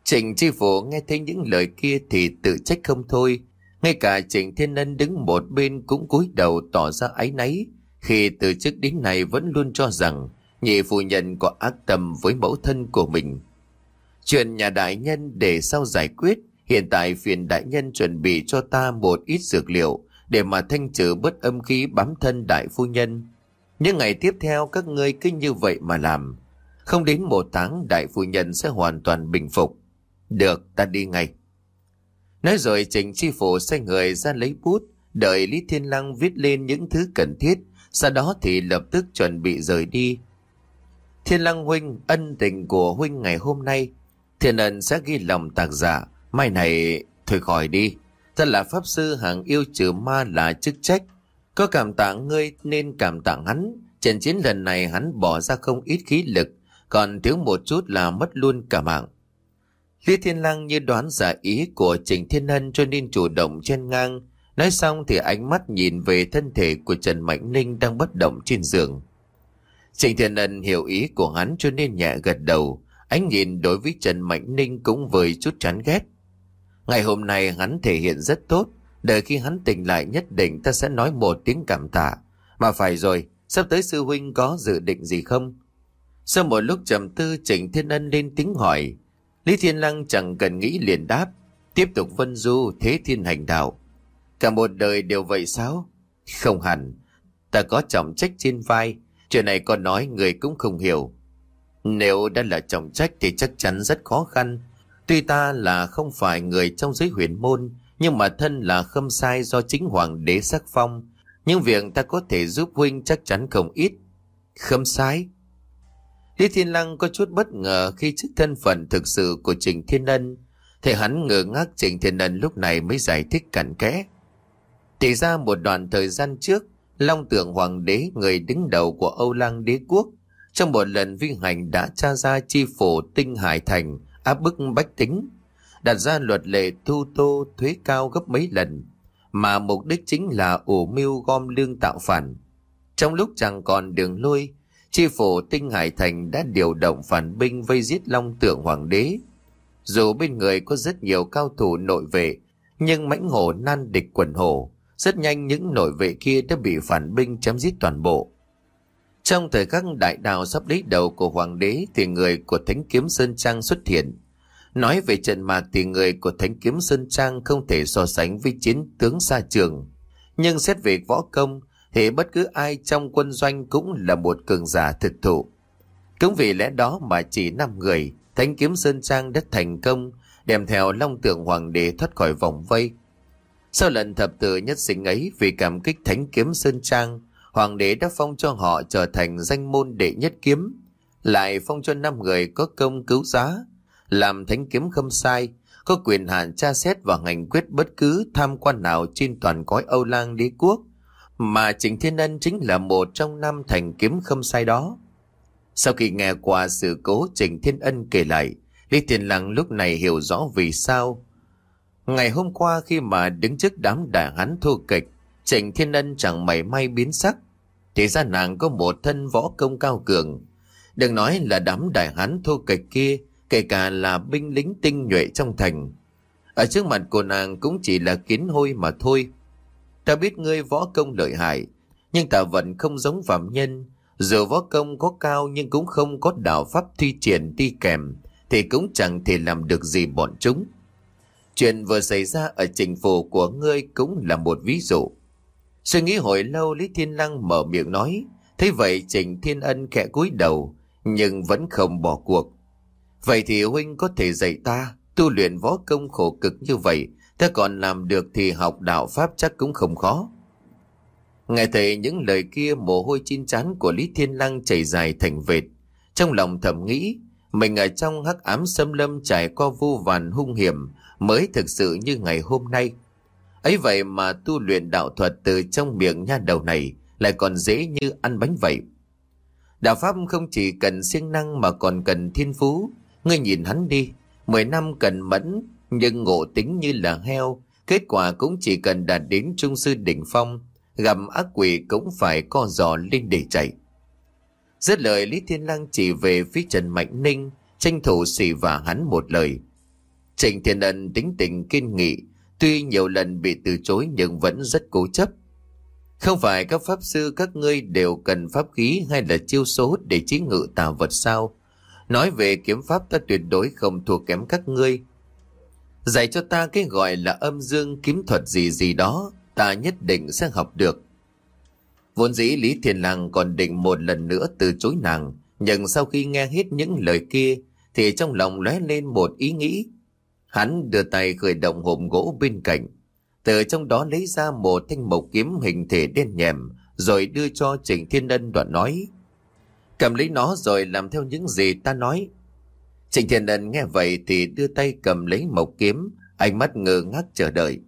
Trịnh Chi Phủ nghe thấy những lời kia thì tự trách không thôi. Ngay cả Trịnh Thiên Ân đứng một bên cũng cúi đầu tỏ ra áy náy khi từ trước đến nay vẫn luôn cho rằng nhị phu nhân có ác tâm với mẫu thân của mình. Chuyện nhà đại nhân để sau giải quyết, hiện tại phiền đại nhân chuẩn bị cho ta một ít dược liệu để mà thanh trừ bất âm khí bám thân đại phu nhân. Những ngày tiếp theo các ngươi cứ như vậy mà làm. Không đến một tháng đại phu nhân sẽ hoàn toàn bình phục. Được, ta đi ngay. Nói rồi Trình Chi Phủ sai người ra lấy bút, đợi Lý Thiên Lăng viết lên những thứ cần thiết, sau đó thì lập tức chuẩn bị rời đi. Thiên Lăng Huynh, ân tình của Huynh ngày hôm nay, Thiên Ân sẽ ghi lòng tạc giả, mai này thôi khỏi đi. Thật là Pháp Sư hàng yêu trừ ma là chức trách. Có cảm tạ ngươi nên cảm tạ hắn. Trận chiến lần này hắn bỏ ra không ít khí lực, còn thiếu một chút là mất luôn cả mạng. Lý Thiên Lăng như đoán giả ý của Trình Thiên Hân cho nên chủ động chen ngang. Nói xong thì ánh mắt nhìn về thân thể của Trần Mạnh Ninh đang bất động trên giường. Trịnh Thiên Hân hiểu ý của hắn cho nên nhẹ gật đầu. Ánh nhìn đối với Trần Mạnh Ninh cũng với chút chán ghét. Ngày hôm nay hắn thể hiện rất tốt. Đợi khi hắn tỉnh lại nhất định ta sẽ nói một tiếng cảm tạ. Mà phải rồi, sắp tới sư huynh có dự định gì không? Sau một lúc trầm tư Trịnh Thiên Ân lên tiếng hỏi Lý Thiên Lăng chẳng cần nghĩ liền đáp, tiếp tục vân du thế thiên hành đạo. Cả một đời đều vậy sao? Không hẳn, ta có trọng trách trên vai, chuyện này con nói người cũng không hiểu. Nếu đã là trọng trách thì chắc chắn rất khó khăn. Tuy ta là không phải người trong giới huyền môn, nhưng mà thân là khâm sai do chính hoàng đế sắc phong. Nhưng việc ta có thể giúp huynh chắc chắn không ít. Khâm sai? Lý Thiên Lăng có chút bất ngờ khi trước thân phận thực sự của Trình Thiên Ân. Thì hắn ngờ ngác Trình Thiên Ân lúc này mới giải thích cặn kẽ. Thì ra một đoạn thời gian trước, Long tượng Hoàng đế người đứng đầu của Âu Lăng đế quốc trong một lần vi hành đã tra ra chi phủ tinh hải thành áp bức bách tính đặt ra luật lệ thu tô thuế cao gấp mấy lần mà mục đích chính là ủ mưu gom lương tạo phản trong lúc chẳng còn đường lui, Chi phủ Tinh Hải Thành đã điều động phản binh vây giết Long Tượng Hoàng đế. Dù bên người có rất nhiều cao thủ nội vệ, nhưng mãnh hổ nan địch quần hổ. Rất nhanh những nội vệ kia đã bị phản binh chém giết toàn bộ. Trong thời khắc đại đạo sắp lấy đầu của hoàng đế thì người của Thánh Kiếm Sơn Trang xuất hiện. Nói về trận mà thì người của Thánh Kiếm Sơn Trang không thể so sánh với chiến tướng xa trường. Nhưng xét về võ công, thì bất cứ ai trong quân doanh cũng là một cường giả thực thụ. Cũng vì lẽ đó mà chỉ 5 người, Thánh Kiếm Sơn Trang đã thành công, đem theo Long Tượng Hoàng đế thoát khỏi vòng vây. Sau lần thập tự nhất sinh ấy vì cảm kích Thánh Kiếm Sơn Trang, Hoàng đế đã phong cho họ trở thành danh môn đệ nhất kiếm, lại phong cho năm người có công cứu giá, làm Thánh Kiếm khâm sai, có quyền hạn tra xét và hành quyết bất cứ tham quan nào trên toàn cõi Âu Lang đế quốc, mà Trịnh Thiên Ân chính là một trong năm thành kiếm khâm sai đó. Sau khi nghe qua sự cố Trịnh Thiên Ân kể lại, Lý Tiền Lăng lúc này hiểu rõ vì sao. Ngày hôm qua khi mà đứng trước đám đại hắn thua kịch, Trịnh Thiên Ân chẳng mảy may biến sắc. Thì ra nàng có một thân võ công cao cường. Đừng nói là đám đại hán thô kịch kia, kể cả là binh lính tinh nhuệ trong thành. Ở trước mặt của nàng cũng chỉ là kiến hôi mà thôi. Ta biết ngươi võ công lợi hại, nhưng ta vẫn không giống phạm nhân. Dù võ công có cao nhưng cũng không có đạo pháp thi triển đi kèm, thì cũng chẳng thể làm được gì bọn chúng. Chuyện vừa xảy ra ở trình phủ của ngươi cũng là một ví dụ. Suy nghĩ hồi lâu Lý Thiên Lăng mở miệng nói, thấy vậy Trình Thiên Ân khẽ cúi đầu, nhưng vẫn không bỏ cuộc. Vậy thì huynh có thể dạy ta, tu luyện võ công khổ cực như vậy, Ta còn làm được thì học đạo Pháp chắc cũng không khó. Nghe thấy những lời kia mồ hôi chín chán của Lý Thiên Lăng chảy dài thành vệt. Trong lòng thầm nghĩ, mình ở trong hắc ám xâm lâm trải qua vô vàn hung hiểm mới thực sự như ngày hôm nay ấy vậy mà tu luyện đạo thuật từ trong miệng nha đầu này lại còn dễ như ăn bánh vậy. Đạo Pháp không chỉ cần siêng năng mà còn cần thiên phú. Ngươi nhìn hắn đi, mười năm cần mẫn nhưng ngộ tính như là heo. Kết quả cũng chỉ cần đạt đến trung sư đỉnh phong, gặp ác quỷ cũng phải co giò lên để chạy. Rất lời Lý Thiên Lăng chỉ về phía Trần Mạnh Ninh, tranh thủ xỉ và hắn một lời. Trịnh Thiên Ân tính tình kiên nghị, tuy nhiều lần bị từ chối nhưng vẫn rất cố chấp. Không phải các pháp sư các ngươi đều cần pháp khí hay là chiêu số để trí ngự tà vật sao? Nói về kiếm pháp ta tuyệt đối không thua kém các ngươi. Dạy cho ta cái gọi là âm dương kiếm thuật gì gì đó, ta nhất định sẽ học được. Vốn dĩ Lý Thiền Lang còn định một lần nữa từ chối nàng, nhưng sau khi nghe hết những lời kia, thì trong lòng lóe lên một ý nghĩ. Hắn đưa tay khởi động hộp gỗ bên cạnh, từ trong đó lấy ra một thanh mộc kiếm hình thể đen nhèm, rồi đưa cho Trịnh Thiên Ân đoạn nói. Cầm lấy nó rồi làm theo những gì ta nói. Trịnh Thiên Ân nghe vậy thì đưa tay cầm lấy mộc kiếm, ánh mắt ngơ ngác chờ đợi.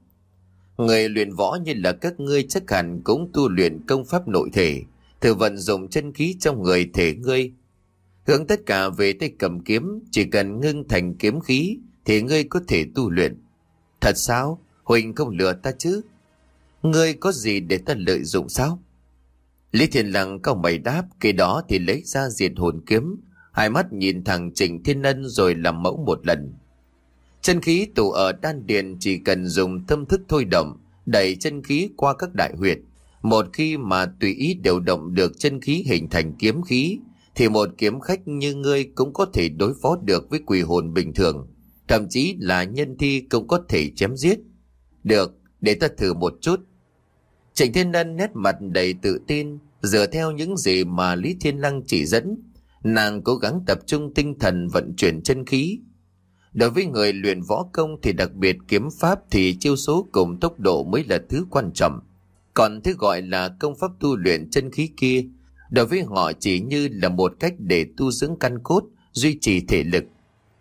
Người luyện võ như là các ngươi chắc hẳn cũng tu luyện công pháp nội thể, thử vận dụng chân khí trong người thể ngươi. Hướng tất cả về tay cầm kiếm, chỉ cần ngưng thành kiếm khí thì ngươi có thể tu luyện. Thật sao? Huỳnh không lừa ta chứ? Ngươi có gì để ta lợi dụng sao? Lý Thiên Lăng cao mày đáp, khi đó thì lấy ra diệt hồn kiếm, hai mắt nhìn thẳng Trịnh Thiên Ân rồi làm mẫu một lần. Chân khí tụ ở đan điền chỉ cần dùng tâm thức thôi động, đẩy chân khí qua các đại huyệt. Một khi mà tùy ý điều động được chân khí hình thành kiếm khí, thì một kiếm khách như ngươi cũng có thể đối phó được với quỷ hồn bình thường. Thậm chí là nhân thi cũng có thể chém giết. Được, để ta thử một chút. Trịnh Thiên Ân nét mặt đầy tự tin, dựa theo những gì mà Lý Thiên Lăng chỉ dẫn. Nàng cố gắng tập trung tinh thần vận chuyển chân khí, Đối với người luyện võ công thì đặc biệt kiếm pháp thì chiêu số cùng tốc độ mới là thứ quan trọng. Còn thứ gọi là công pháp tu luyện chân khí kia, đối với họ chỉ như là một cách để tu dưỡng căn cốt, duy trì thể lực.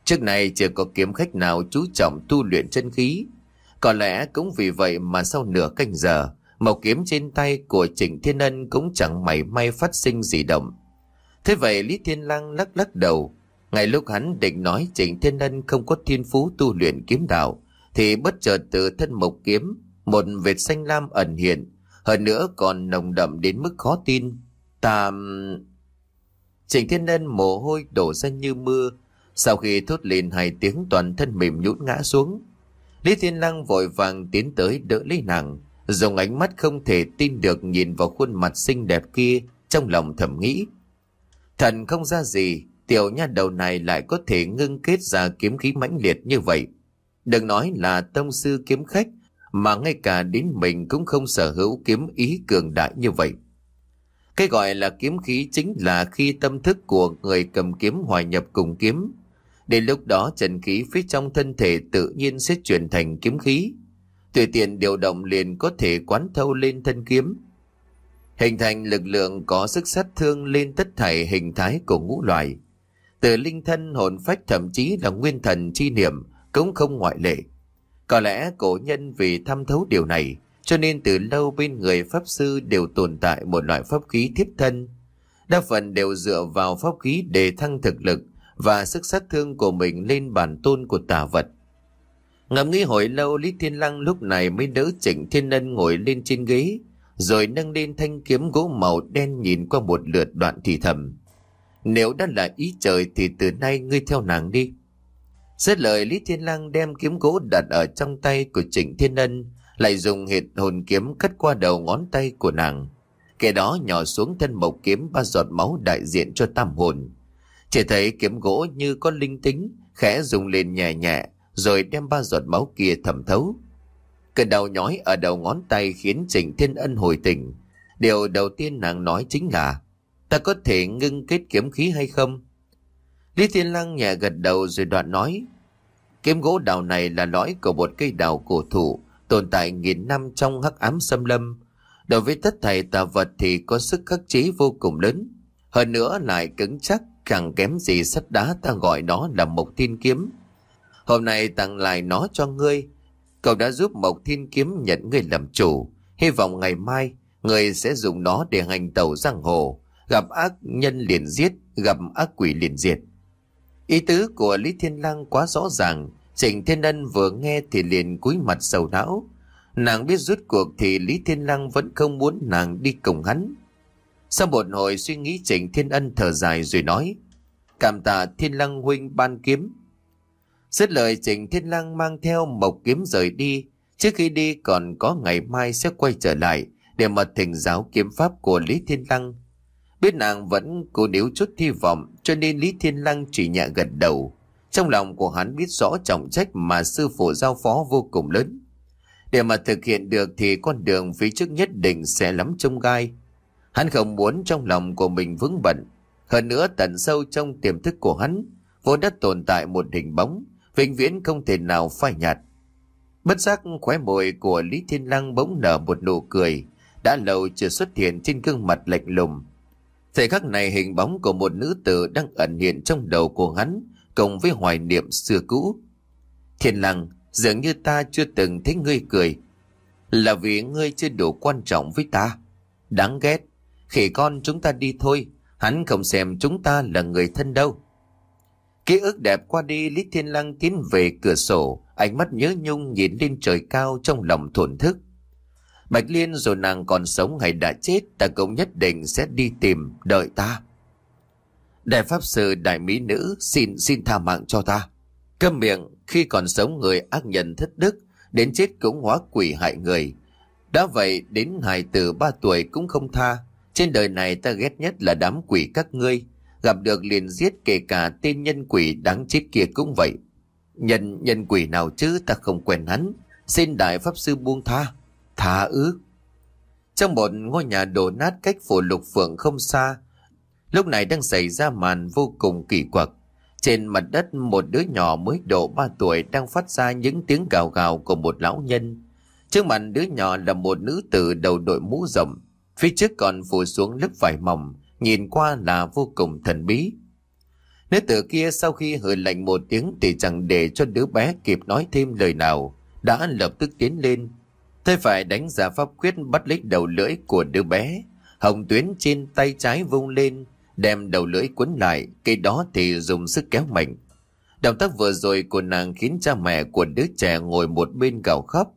Trước này chưa có kiếm khách nào chú trọng tu luyện chân khí. Có lẽ cũng vì vậy mà sau nửa canh giờ, màu kiếm trên tay của Trịnh Thiên Ân cũng chẳng mảy may phát sinh gì động. Thế vậy Lý Thiên Lăng lắc lắc đầu, ngay lúc hắn định nói Trịnh Thiên Ân không có thiên phú tu luyện kiếm đạo, thì bất chợt từ thân mộc kiếm, một vệt xanh lam ẩn hiện, hơn nữa còn nồng đậm đến mức khó tin. Tạm Trịnh Thiên Ân mồ hôi đổ ra như mưa, sau khi thốt lên hai tiếng toàn thân mềm nhũn ngã xuống. Lý Thiên Lăng vội vàng tiến tới đỡ lấy nàng, dùng ánh mắt không thể tin được nhìn vào khuôn mặt xinh đẹp kia, trong lòng thầm nghĩ. Thần không ra gì, tiểu nha đầu này lại có thể ngưng kết ra kiếm khí mãnh liệt như vậy. Đừng nói là tông sư kiếm khách, mà ngay cả đến mình cũng không sở hữu kiếm ý cường đại như vậy. Cái gọi là kiếm khí chính là khi tâm thức của người cầm kiếm hòa nhập cùng kiếm. Đến lúc đó trần khí phía trong thân thể tự nhiên sẽ chuyển thành kiếm khí. Tùy tiện điều động liền có thể quán thâu lên thân kiếm. Hình thành lực lượng có sức sát thương lên tất thảy hình thái của ngũ loại từ linh thân hồn phách thậm chí là nguyên thần chi niệm cũng không ngoại lệ. Có lẽ cổ nhân vì tham thấu điều này, cho nên từ lâu bên người Pháp Sư đều tồn tại một loại pháp khí thiếp thân. Đa phần đều dựa vào pháp khí để thăng thực lực và sức sát thương của mình lên bản tôn của tà vật. Ngầm nghĩ hồi lâu Lý Thiên Lăng lúc này mới đỡ Trịnh Thiên Ân ngồi lên trên ghế, rồi nâng lên thanh kiếm gỗ màu đen nhìn qua một lượt đoạn thì thầm. Nếu đã là ý trời thì từ nay ngươi theo nàng đi. Xét lời Lý Thiên lăng đem kiếm gỗ đặt ở trong tay của Trịnh Thiên Ân, lại dùng hệt hồn kiếm cắt qua đầu ngón tay của nàng. Kẻ đó nhỏ xuống thân mộc kiếm ba giọt máu đại diện cho tam hồn. Chỉ thấy kiếm gỗ như có linh tính, khẽ dùng lên nhẹ nhẹ, rồi đem ba giọt máu kia thẩm thấu. Cơn đau nhói ở đầu ngón tay khiến Trịnh Thiên Ân hồi tỉnh. Điều đầu tiên nàng nói chính là Ta có thể ngưng kết kiếm khí hay không? Lý Thiên Lăng nhẹ gật đầu rồi đoạn nói. Kiếm gỗ đào này là lõi của một cây đào cổ thụ, tồn tại nghìn năm trong hắc ám xâm lâm. Đối với tất thầy tà vật thì có sức khắc chế vô cùng lớn. Hơn nữa lại cứng chắc, càng kém gì sắt đá ta gọi nó là một thiên kiếm. Hôm nay tặng lại nó cho ngươi. Cậu đã giúp Mộc Thiên Kiếm nhận người làm chủ. Hy vọng ngày mai người sẽ dùng nó để hành tàu giang hồ. Gặp ác nhân liền giết, gặp ác quỷ liền diệt. Ý tứ của Lý Thiên Lăng quá rõ ràng. Trịnh Thiên Ân vừa nghe thì liền cúi mặt sầu não. Nàng biết rút cuộc thì Lý Thiên Lăng vẫn không muốn nàng đi cùng hắn. Sau một hồi suy nghĩ Trịnh Thiên Ân thở dài rồi nói, Cảm tạ Thiên Lăng huynh ban kiếm. Dứt lời Trịnh Thiên Lăng mang theo mộc kiếm rời đi. Trước khi đi, còn có ngày mai sẽ quay trở lại Để mà thỉnh giáo kiếm pháp của Lý Thiên Lăng. Biết nàng vẫn cố níu chút hy vọng, Cho nên Lý Thiên Lăng chỉ nhẹ gật đầu. Trong lòng của hắn biết rõ trọng trách mà sư phụ giao phó vô cùng lớn. Để mà thực hiện được thì con đường phía trước nhất định sẽ lắm trông gai. Hắn không muốn trong lòng của mình vững bận. Hơn nữa tận sâu trong tiềm thức của hắn, vốn đã tồn tại một hình bóng, vĩnh viễn không thể nào phai nhạt. Bất giác khóe môi của Lý Thiên Lăng bỗng nở một nụ cười, đã lâu chưa xuất hiện trên gương mặt lạnh lùng. Thời khắc này hình bóng của một nữ tử đang ẩn hiện trong đầu của hắn, cùng với hoài niệm xưa cũ. Thiên Lăng, dường như ta chưa từng thấy ngươi cười, là vì ngươi chưa đủ quan trọng với ta. Đáng ghét, Khỉ con chúng ta đi thôi, hắn không xem chúng ta là người thân đâu. Ký ức đẹp qua đi Lý Thiên Lăng tiến về cửa sổ, ánh mắt nhớ nhung nhìn lên trời cao trong lòng thổn thức. Bạch Liên rồi nàng còn sống hay đã chết ta cũng nhất định sẽ đi tìm, đợi ta. Đại Pháp Sư Đại Mỹ Nữ xin xin tha mạng cho ta. Câm miệng, khi còn sống người ác nhân thất đức, đến chết cũng hóa quỷ hại người. Đã vậy, đến hài từ ba tuổi cũng không tha, trên đời này ta ghét nhất là đám quỷ các ngươi. Gặp được liền giết, kể cả tên nhân quỷ đáng chết kia cũng vậy. Nhân nhân quỷ nào chứ ta không quen hắn. Xin đại pháp sư buông tha. Tha ư. Trong một ngôi nhà đổ nát cách phổ lục phượng không xa. Lúc này đang xảy ra màn vô cùng kỳ quặc. Trên mặt đất, một đứa nhỏ mới độ 3 tuổi đang phát ra những tiếng gào gào của một lão nhân. Trước mặt đứa nhỏ là một nữ tử đầu đội mũ rộng Phía trước còn phủ xuống lớp vải mỏng, nhìn qua là vô cùng thần bí. Nữ tử kia sau khi hừ lạnh một tiếng thì chẳng để cho đứa bé kịp nói thêm lời nào, đã lập tức tiến lên. Thế phải đánh giả pháp quyết bắt lấy đầu lưỡi của đứa bé. Hồng tuyến trên tay trái vung lên, đem đầu lưỡi quấn lại, cây đó thì dùng sức kéo mạnh. Động tác vừa rồi của nàng khiến cha mẹ của đứa trẻ ngồi một bên gào khóc.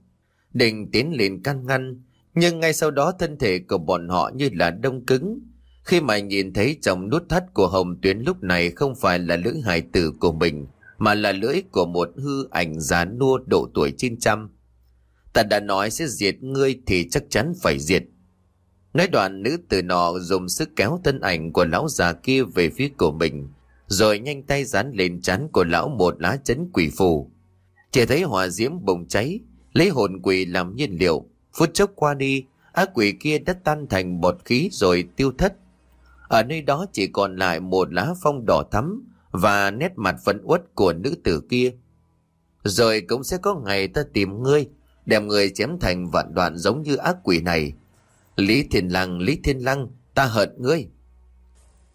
Định tiến lên can ngăn, nhưng ngay sau đó thân thể của bọn họ như là đông cứng. Khi mà nhìn thấy chồng nút thắt của Hồng Tuyến lúc này không phải là lưỡi hài tử của mình, mà là lưỡi của một hư ảnh già nua độ tuổi 900. Ta đã nói sẽ diệt ngươi thì chắc chắn phải diệt. Nói đoạn nữ tử nọ dùng sức kéo thân ảnh của lão già kia về phía của mình, rồi nhanh tay dán lên chắn của lão một lá chấn quỷ phù. Chỉ thấy hỏa diễm bùng cháy, lấy hồn quỷ làm nhiên liệu, Phút chốc qua đi, ác quỷ kia đã tan thành bọt khí rồi tiêu thất. Ở nơi đó chỉ còn lại một lá phong đỏ thắm và nét mặt phấn uất của nữ tử kia. Rồi cũng sẽ có ngày ta tìm ngươi, đem ngươi chém thành vạn đoạn giống như ác quỷ này. Lý Thiên Lăng, Lý Thiên Lăng, ta hận ngươi.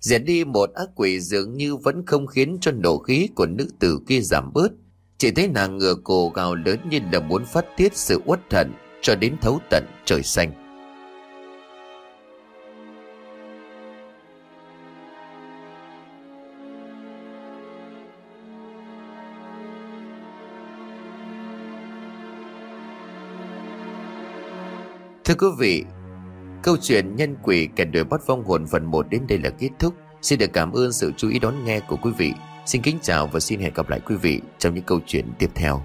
Diệt đi một ác quỷ dường như vẫn không khiến cho nổ khí của nữ tử kia giảm bớt. Chỉ thấy nàng ngửa cổ gào lớn như là muốn phát tiết sự uất thận cho đến thấu tận trời xanh. Thưa quý vị, câu chuyện nhân quỷ kẻ đuổi bắt vong hồn phần 1 đến đây là kết thúc. Xin được cảm ơn sự chú ý đón nghe của quý vị. Xin kính chào và xin hẹn gặp lại quý vị trong những câu chuyện tiếp theo.